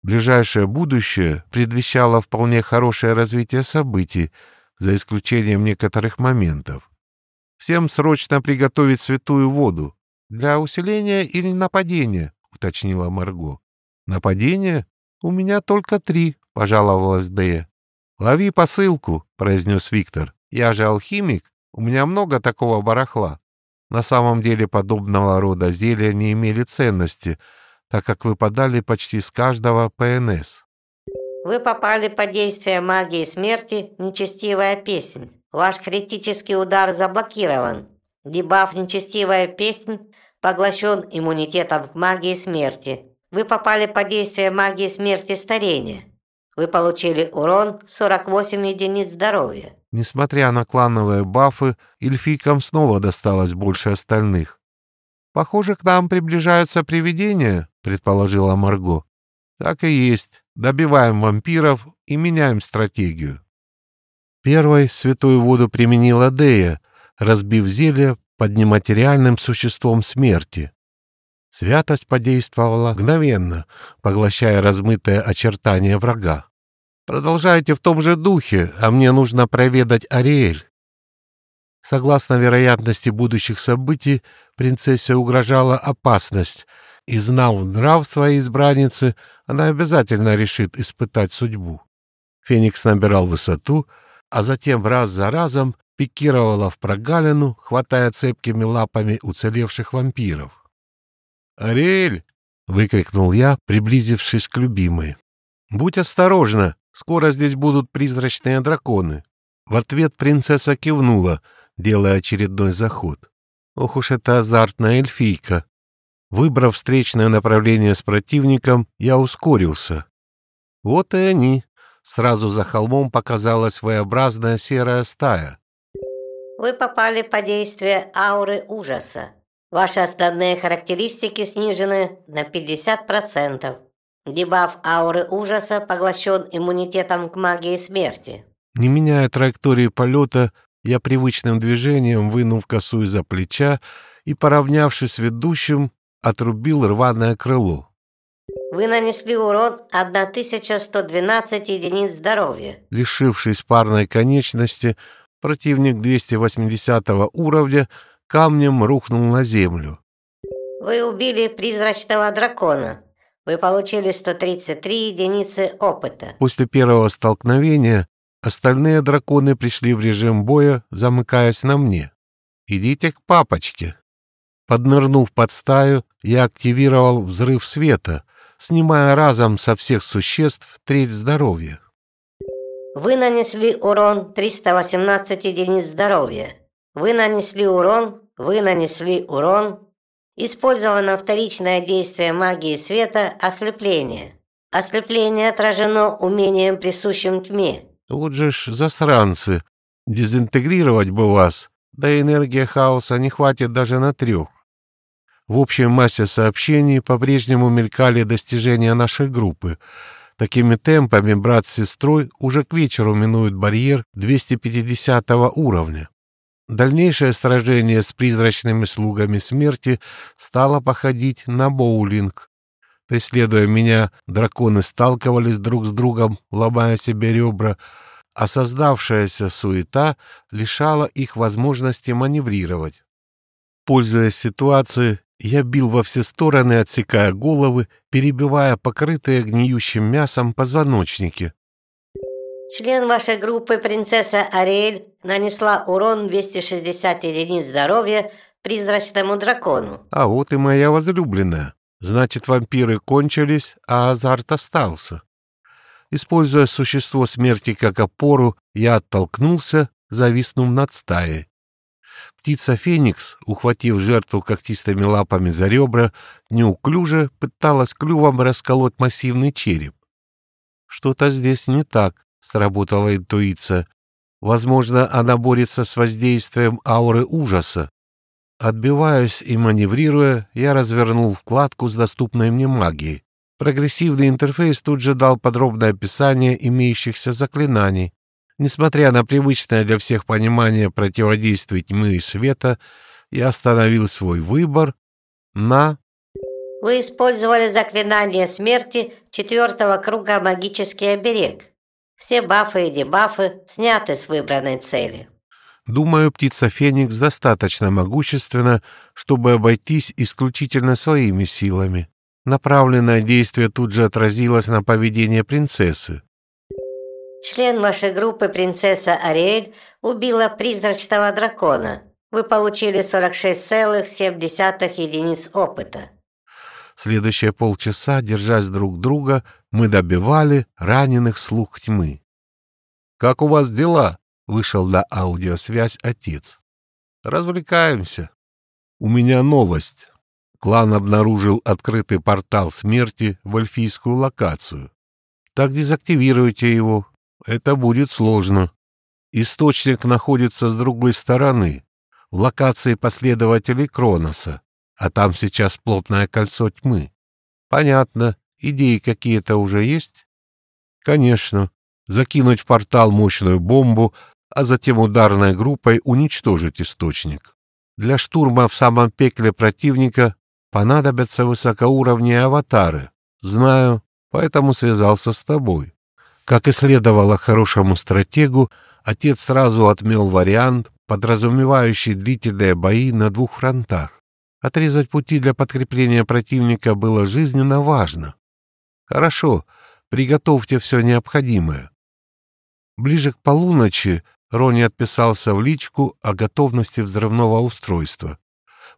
Speaker 1: Ближайшее будущее предвещало вполне хорошее развитие событий, за исключением некоторых моментов. Всем срочно приготовить святую воду. Для усиления или нападения, уточнила Марго. Нападение? У меня только три, пожаловалась Дея. Лови посылку, произнес Виктор. Я же алхимик, у меня много такого барахла. На самом деле подобного рода зелья не имели ценности — так как выпадали почти с каждого ПНС.
Speaker 2: Вы попали под действие магии смерти «Нечестивая песнь». Ваш критический удар заблокирован. Дебаф «Нечестивая песнь» поглощен иммунитетом к магии смерти. Вы попали под действие магии смерти старения. Вы получили урон 48 единиц здоровья.
Speaker 1: Несмотря на клановые бафы, эльфийкам снова досталось больше остальных. Похоже, к нам приближаются привидения, — предположила Марго. «Так и есть. Добиваем вампиров и меняем стратегию». Первой святую воду применила Дея, разбив зелье под нематериальным существом смерти. Святость подействовала мгновенно, поглощая размытые очертания врага. «Продолжайте в том же духе, а мне нужно проведать Ариэль». Согласно вероятности будущих событий, принцессе угрожала опасность — и знал нрав своей избранницы, она обязательно решит испытать судьбу. Феникс набирал высоту, а затем раз за разом пикировала в прогалину, хватая цепкими лапами уцелевших вампиров. «Ариэль!» — выкрикнул я, приблизившись к любимой. «Будь осторожна, скоро здесь будут призрачные драконы». В ответ принцесса кивнула, делая очередной заход. Ох уж эта азартная эльфийка! Выбрав встречное направление с противником, я ускорился. Вот и они. Сразу за холмом показалась своеобразная серая стая.
Speaker 2: Вы попали под действие ауры ужаса. Ваши основные характеристики снижены на 50%. Дебаф ауры ужаса поглощен иммунитетом к магии смерти.
Speaker 1: Не меняя траектории полета, я привычным движением, вынув косу из-за плеча и, поравнявшись с ведущим, отрубил рваное крыло.
Speaker 2: Вы нанесли урон 1112 единиц здоровья.
Speaker 1: Лишившись парной конечности, противник 280 уровня камнем рухнул на землю.
Speaker 2: Вы убили призрачного дракона. Вы получили 133 единицы опыта.
Speaker 1: После первого столкновения остальные драконы пришли в режим боя, замыкаясь на мне. «Идите к папочке». Поднырнув под стаю, я активировал взрыв света, снимая разом со всех существ треть здоровья.
Speaker 2: Вы нанесли урон 318 единиц здоровья. Вы нанесли урон, вы нанесли урон. Использовано вторичное действие магии света «Ослепление». Ослепление отражено умением, присущим тьме.
Speaker 1: Вот же ж засранцы. Дезинтегрировать бы вас, да энергия хаоса не хватит даже на трех. В общей массе сообщений по-прежнему мелькали достижения нашей группы. Такими темпами брат с сестрой уже к вечеру минуют барьер 250 уровня. Дальнейшее сражение с призрачными слугами смерти стало походить на боулинг. Преследуя меня, драконы сталкивались друг с другом, ломая себе ребра, а создавшаяся суета лишала их возможности маневрировать. Пользуясь ситуацией, я бил во все стороны, отсекая головы, перебивая покрытые гниющим мясом позвоночники.
Speaker 2: Член вашей группы, принцесса Ариэль, нанесла урон 260 единиц здоровья призрачному дракону.
Speaker 1: А вот и моя возлюбленная. Значит, вампиры кончились, а азарт остался. Используя существо смерти как опору, я оттолкнулся, зависнув над стаей. Птица Феникс, ухватив жертву когтистыми лапами за ребра, неуклюже пыталась клювом расколоть массивный череп. Что-то здесь не так, сработала интуиция. Возможно, она борется с воздействием ауры ужаса. Отбиваясь и маневрируя, я развернул вкладку с доступной мне магией. Прогрессивный интерфейс тут же дал подробное описание имеющихся заклинаний. Несмотря на привычное для всех понимание противодействия тьмы и света, я остановил свой выбор на...
Speaker 2: Вы использовали заклинание смерти четвертого круга «Магический оберег». Все бафы и дебафы сняты с выбранной цели.
Speaker 1: Думаю, птица Феникс достаточно могущественна, чтобы обойтись исключительно своими силами. Направленное действие тут же отразилось на поведении принцессы.
Speaker 2: Член вашей группы, принцесса Ариэль, убила призрачного дракона. Вы получили 46,7 единиц опыта.
Speaker 1: Следующие полчаса, держась друг друга, мы добивали раненых слух тьмы. «Как у вас дела?» — вышел на аудиосвязь отец. «Развлекаемся. У меня новость. Клан обнаружил открытый портал смерти в эльфийскую локацию. Так дезактивируйте его, это будет сложно. Источник находится с другой стороны, в локации последователей Кроноса, а там сейчас плотное кольцо тьмы. Понятно, идеи какие-то уже есть? Конечно. Закинуть в портал мощную бомбу, а затем ударной группой уничтожить источник. Для штурма в самом пекле противника понадобятся высокоуровневые аватары. Знаю, поэтому связался с тобой. Как и следовало хорошему стратегу, отец сразу отмел вариант, подразумевающий длительные бои на двух фронтах. Отрезать пути для подкрепления противника было жизненно важно. Хорошо, приготовьте все необходимое. Ближе к полуночи Рони отписался в личку о готовности взрывного устройства.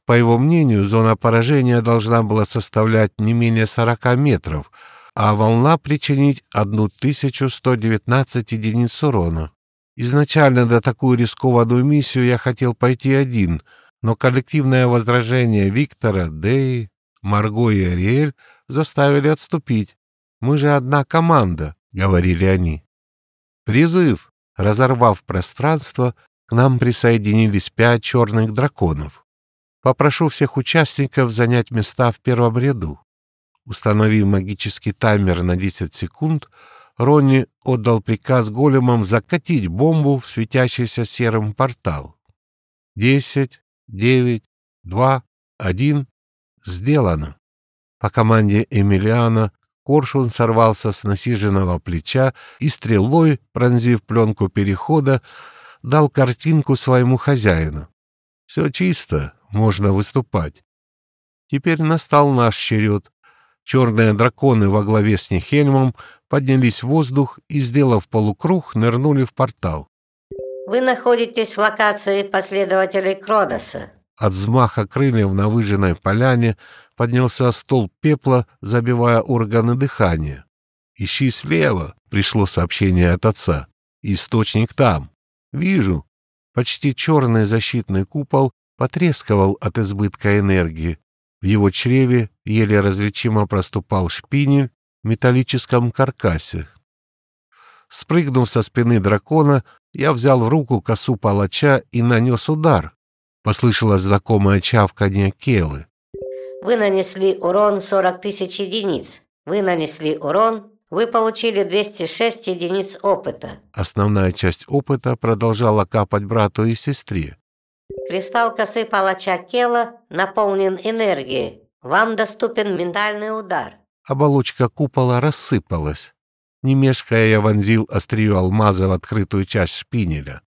Speaker 1: По его мнению, зона поражения должна была составлять не менее 40 метров — а волна причинить 1119 единиц урона. Изначально на такую рискованную миссию я хотел пойти один, но коллективное возражение Виктора, Деи, Марго и Ариэль заставили отступить. «Мы же одна команда», — говорили они. Призыв. Разорвав пространство, к нам присоединились пять черных драконов. Попрошу всех участников занять места в первом ряду. Установив магический таймер на 10 секунд, Ронни отдал приказ големам закатить бомбу в светящийся серым портал. Десять, девять, два, один. Сделано. По команде Эмилиана Коршун сорвался с насиженного плеча и стрелой, пронзив пленку перехода, дал картинку своему хозяину. Все чисто, можно выступать. Теперь настал наш черед. Черные драконы во главе с Нихельмом поднялись в воздух и, сделав полукруг, нырнули в портал.
Speaker 2: Вы находитесь в локации последователей Кродоса.
Speaker 1: От взмаха крыльев на выжженной поляне поднялся стол пепла, забивая органы дыхания. «Ищи слева», — пришло сообщение от отца. «Источник там». «Вижу». Почти черный защитный купол потрескивал от избытка энергии. В его чреве еле различимо проступал шпинель в металлическом каркасе. Спрыгнув со спины дракона, я взял в руку косу палача и нанес удар. Послышалось знакомое чавканье келы.
Speaker 2: Вы нанесли урон 40 тысяч единиц. Вы нанесли урон, вы получили 206 единиц опыта.
Speaker 1: Основная часть опыта продолжала капать брату и сестре.
Speaker 2: Кристалл косы палача Кела наполнен энергией. Вам доступен ментальный удар.
Speaker 1: Оболочка купола рассыпалась. Не мешкая, я вонзил острие алмаза в открытую часть шпинеля.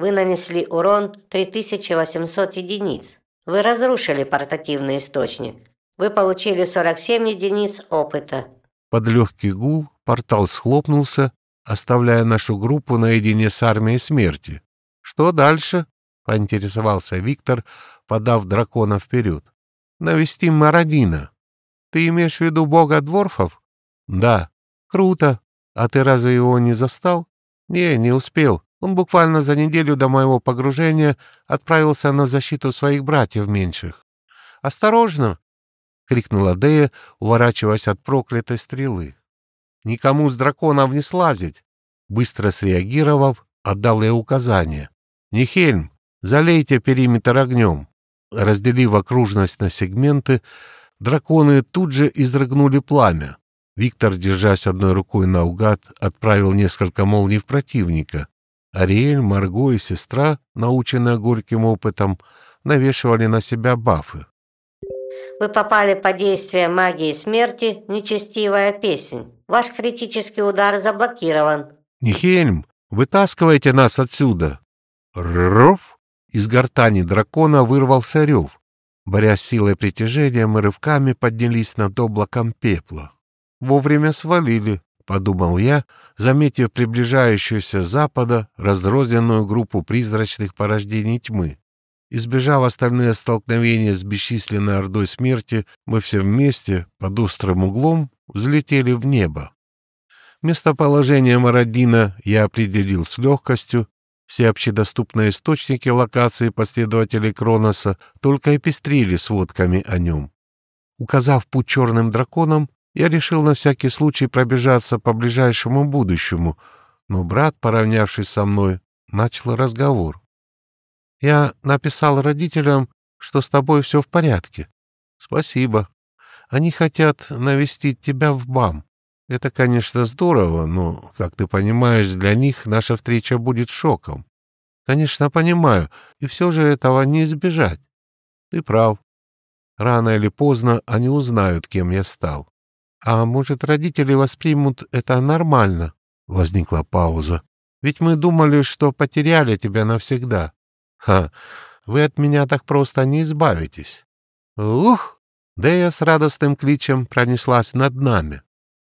Speaker 2: Вы нанесли урон 3800 единиц. Вы разрушили портативный источник. Вы получили 47 единиц опыта.
Speaker 1: Под легкий гул портал схлопнулся, оставляя нашу группу наедине с армией смерти. «Что дальше?» — поинтересовался Виктор, подав дракона вперед. «Навестим Марадина. Ты имеешь в виду бога дворфов?» «Да». «Круто. А ты разве его не застал?» «Не, не успел. Он буквально за неделю до моего погружения отправился на защиту своих братьев меньших. «Осторожно!» — крикнула Дея, уворачиваясь от проклятой стрелы. «Никому с драконов не слазить!» Быстро среагировав, отдал я указание. «Нихельм, залейте периметр огнем!» Разделив окружность на сегменты, драконы тут же изрыгнули пламя. Виктор, держась одной рукой наугад, отправил несколько молний в противника. Ариэль, Марго и сестра, наученная горьким опытом, навешивали на себя бафы.
Speaker 2: Вы попали под действие магии смерти «Нечестивая песнь». Ваш критический удар заблокирован.
Speaker 1: Нихельм, вытаскивайте нас отсюда. Ров! Из гортани дракона вырвался рев. Борясь силой притяжения, мы рывками поднялись над облаком пепла. Вовремя свалили, подумал я, заметив приближающуюся с запада разрозненную группу призрачных порождений тьмы. Избежав остальные столкновения с бесчисленной ордой смерти, мы все вместе, под острым углом, взлетели в небо. Местоположение Мародина я определил с легкостью, все общедоступные источники локации последователей Кроноса только и пестрили сводками о нем. Указав путь черным драконам, я решил на всякий случай пробежаться по ближайшему будущему, но брат, поравнявшись со мной, начал разговор. «Я написал родителям, что с тобой все в порядке. Спасибо. Они хотят навестить тебя в БАМ. Это, конечно, здорово, но, как ты понимаешь, для них наша встреча будет шоком. Конечно, понимаю, и все же этого не избежать. Ты прав. Рано или поздно они узнают, кем я стал. «А может, родители воспримут это нормально?» Возникла пауза. «Ведь мы думали, что потеряли тебя навсегда. Ха, вы от меня так просто не избавитесь». «Ух!» Дея с радостным кличем пронеслась над нами.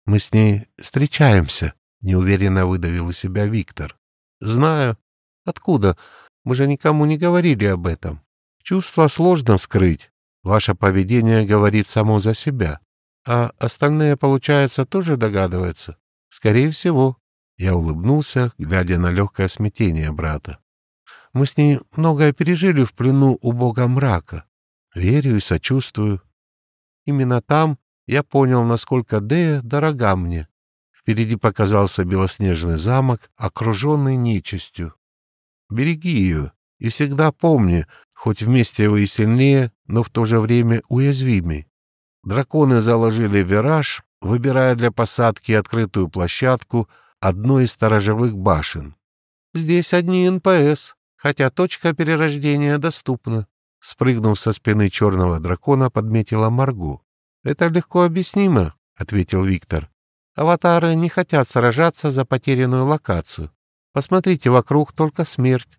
Speaker 1: «Мы с ней встречаемся», — неуверенно выдавил из себя Виктор. «Знаю. Откуда? Мы же никому не говорили об этом. Чувство сложно скрыть. Ваше поведение говорит само за себя. А остальные, получается, тоже догадываются? Скорее всего. Я улыбнулся, глядя на легкое смятение брата. Мы с ней многое пережили в плену у бога мрака. Верю и сочувствую. Именно там я понял, насколько Дея дорога мне. Впереди показался белоснежный замок, окруженный нечистью. Береги ее и всегда помни, хоть вместе вы и сильнее, но в то же время уязвимей. Драконы заложили вираж, выбирая для посадки открытую площадку одной из сторожевых башен. «Здесь одни НПС, хотя точка перерождения доступна», Спрыгнув со спины черного дракона, подметила Маргу. «Это легко объяснимо», — ответил Виктор. Аватары не хотят сражаться за потерянную локацию. Посмотрите вокруг, только смерть.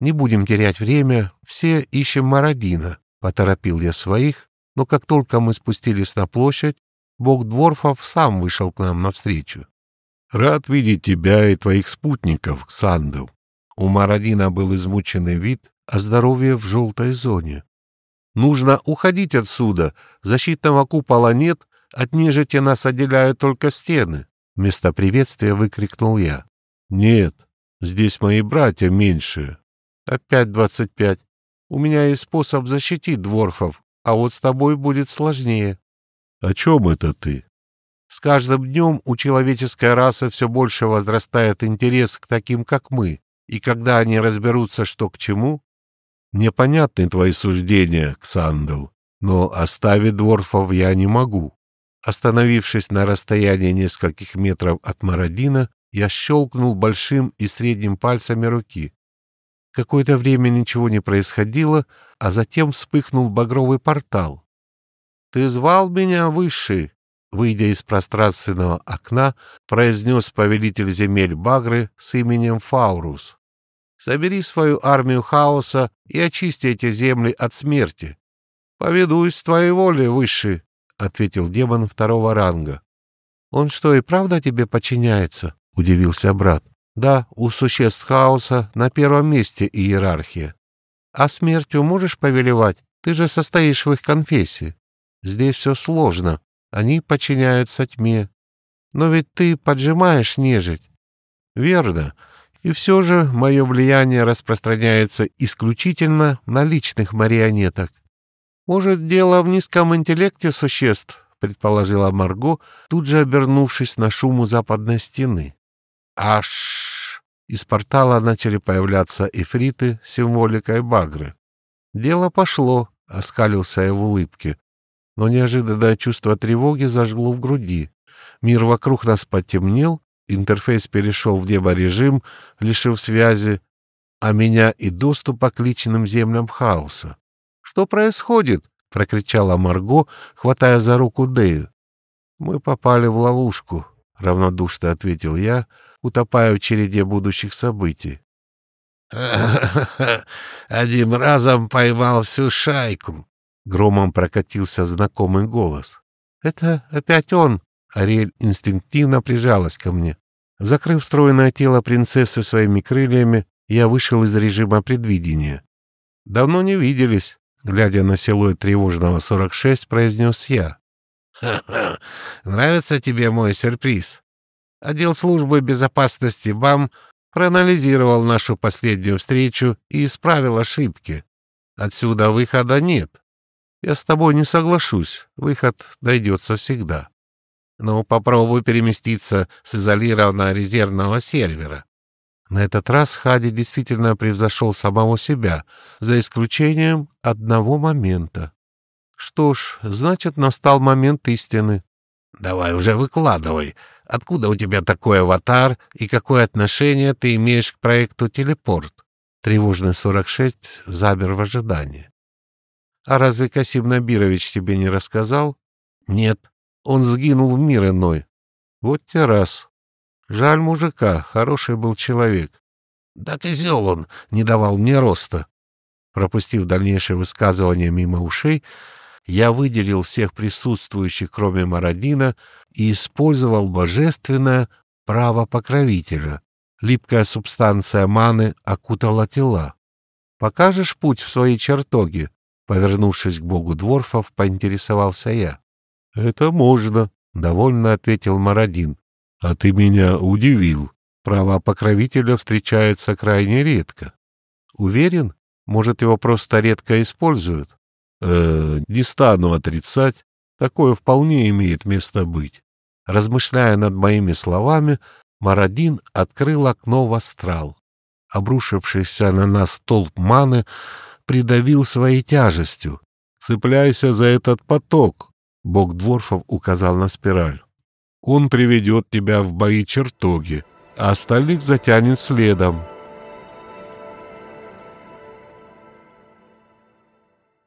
Speaker 1: Не будем терять время, все ищем Мародина, поторопил я своих, но как только мы спустились на площадь, бог Дворфов сам вышел к нам навстречу. «Рад видеть тебя и твоих спутников, Ксандл». У Мародина был измученный вид, а здоровье в желтой зоне. «Нужно уходить отсюда. Защитного купола нет, от нежити нас отделяют только стены», — вместо приветствия выкрикнул я. «Нет, здесь мои братья меньшие». «Опять двадцать пять. У меня есть способ защитить дворфов, а вот с тобой будет сложнее». «О чем это ты?» С каждым днем у человеческой расы все больше возрастает интерес к таким, как мы, и когда они разберутся, что к чему... Мне понятны твои суждения, Ксандл, но оставить дворфов я не могу. Остановившись на расстоянии нескольких метров от Мародина, я щелкнул большим и средним пальцами руки. Какое-то время ничего не происходило, а затем вспыхнул багровый портал. «Ты звал меня, Высший?» Выйдя из пространственного окна, произнес повелитель земель Багры с именем Фаурус. «Собери свою армию хаоса и очисти эти земли от смерти. Поведусь твоей воле, Высший», — ответил демон второго ранга. «Он что, и правда тебе подчиняется?» — удивился брат. «Да, у существ хаоса на первом месте иерархия. А смертью можешь повелевать? Ты же состоишь в их конфессии. Здесь все сложно, они подчиняются тьме. Но ведь ты поджимаешь нежить. Верно. И все же мое влияние распространяется исключительно на личных марионеток. Может, дело в низком интеллекте существ, предположила Марго, тут же обернувшись на шум у западной стены. Аж! Из портала начали появляться эфриты с символикой багры. Дело пошло, оскалился я в улыбке но неожиданное чувство тревоги зажгло в груди. Мир вокруг нас потемнел, интерфейс перешел в небо-режим, лишив связи, а меня и доступа к личным землям хаоса. «Что происходит?» — прокричала Марго, хватая за руку Дэю. «Мы попали в ловушку», — равнодушно ответил я, утопая в череде будущих событий. «Одним разом поймал всю шайку», Громом прокатился знакомый голос. «Это опять он!» Ариэль инстинктивно прижалась ко мне. Закрыв стройное тело принцессы своими крыльями, я вышел из режима предвидения. «Давно не виделись», — глядя на силуэт тревожного 46, произнес я. «Ха-ха! Нравится тебе мой сюрприз?» Отдел службы безопасности БАМ проанализировал нашу последнюю встречу и исправил ошибки. Отсюда выхода нет. Я с тобой не соглашусь, выход найдется всегда. Но попробуй переместиться с изолированного резервного сервера. На этот раз Хади действительно превзошел самого себя, за исключением одного момента. Что ж, значит, настал момент истины. Давай уже выкладывай. Откуда у тебя такой аватар и какое отношение ты имеешь к проекту «Телепорт»? Тревожный 46 замер в ожидании. А разве Касим Набирович тебе не рассказал? Нет, он сгинул в мир иной. Вот те раз. Жаль мужика, хороший был человек. Да козел он, не давал мне роста. Пропустив дальнейшее высказывание мимо ушей, я выделил всех присутствующих, кроме Мародина, и использовал божественное право покровителя. Липкая субстанция маны окутала тела. «Покажешь путь в свои чертоги?» Повернувшись к богу дворфов, поинтересовался я. — Это можно, — довольно ответил Мародин. — А ты меня удивил. Право покровителя встречается крайне редко. Уверен? Может, его просто редко используют? Э, не стану отрицать. Такое вполне имеет место быть. Размышляя над моими словами, Мародин открыл окно в астрал. Обрушившийся на нас толп маны придавил своей тяжестью. «Цепляйся за этот поток», — бог Дворфов указал на спираль. «Он приведет тебя в бои чертоги, а остальных затянет следом».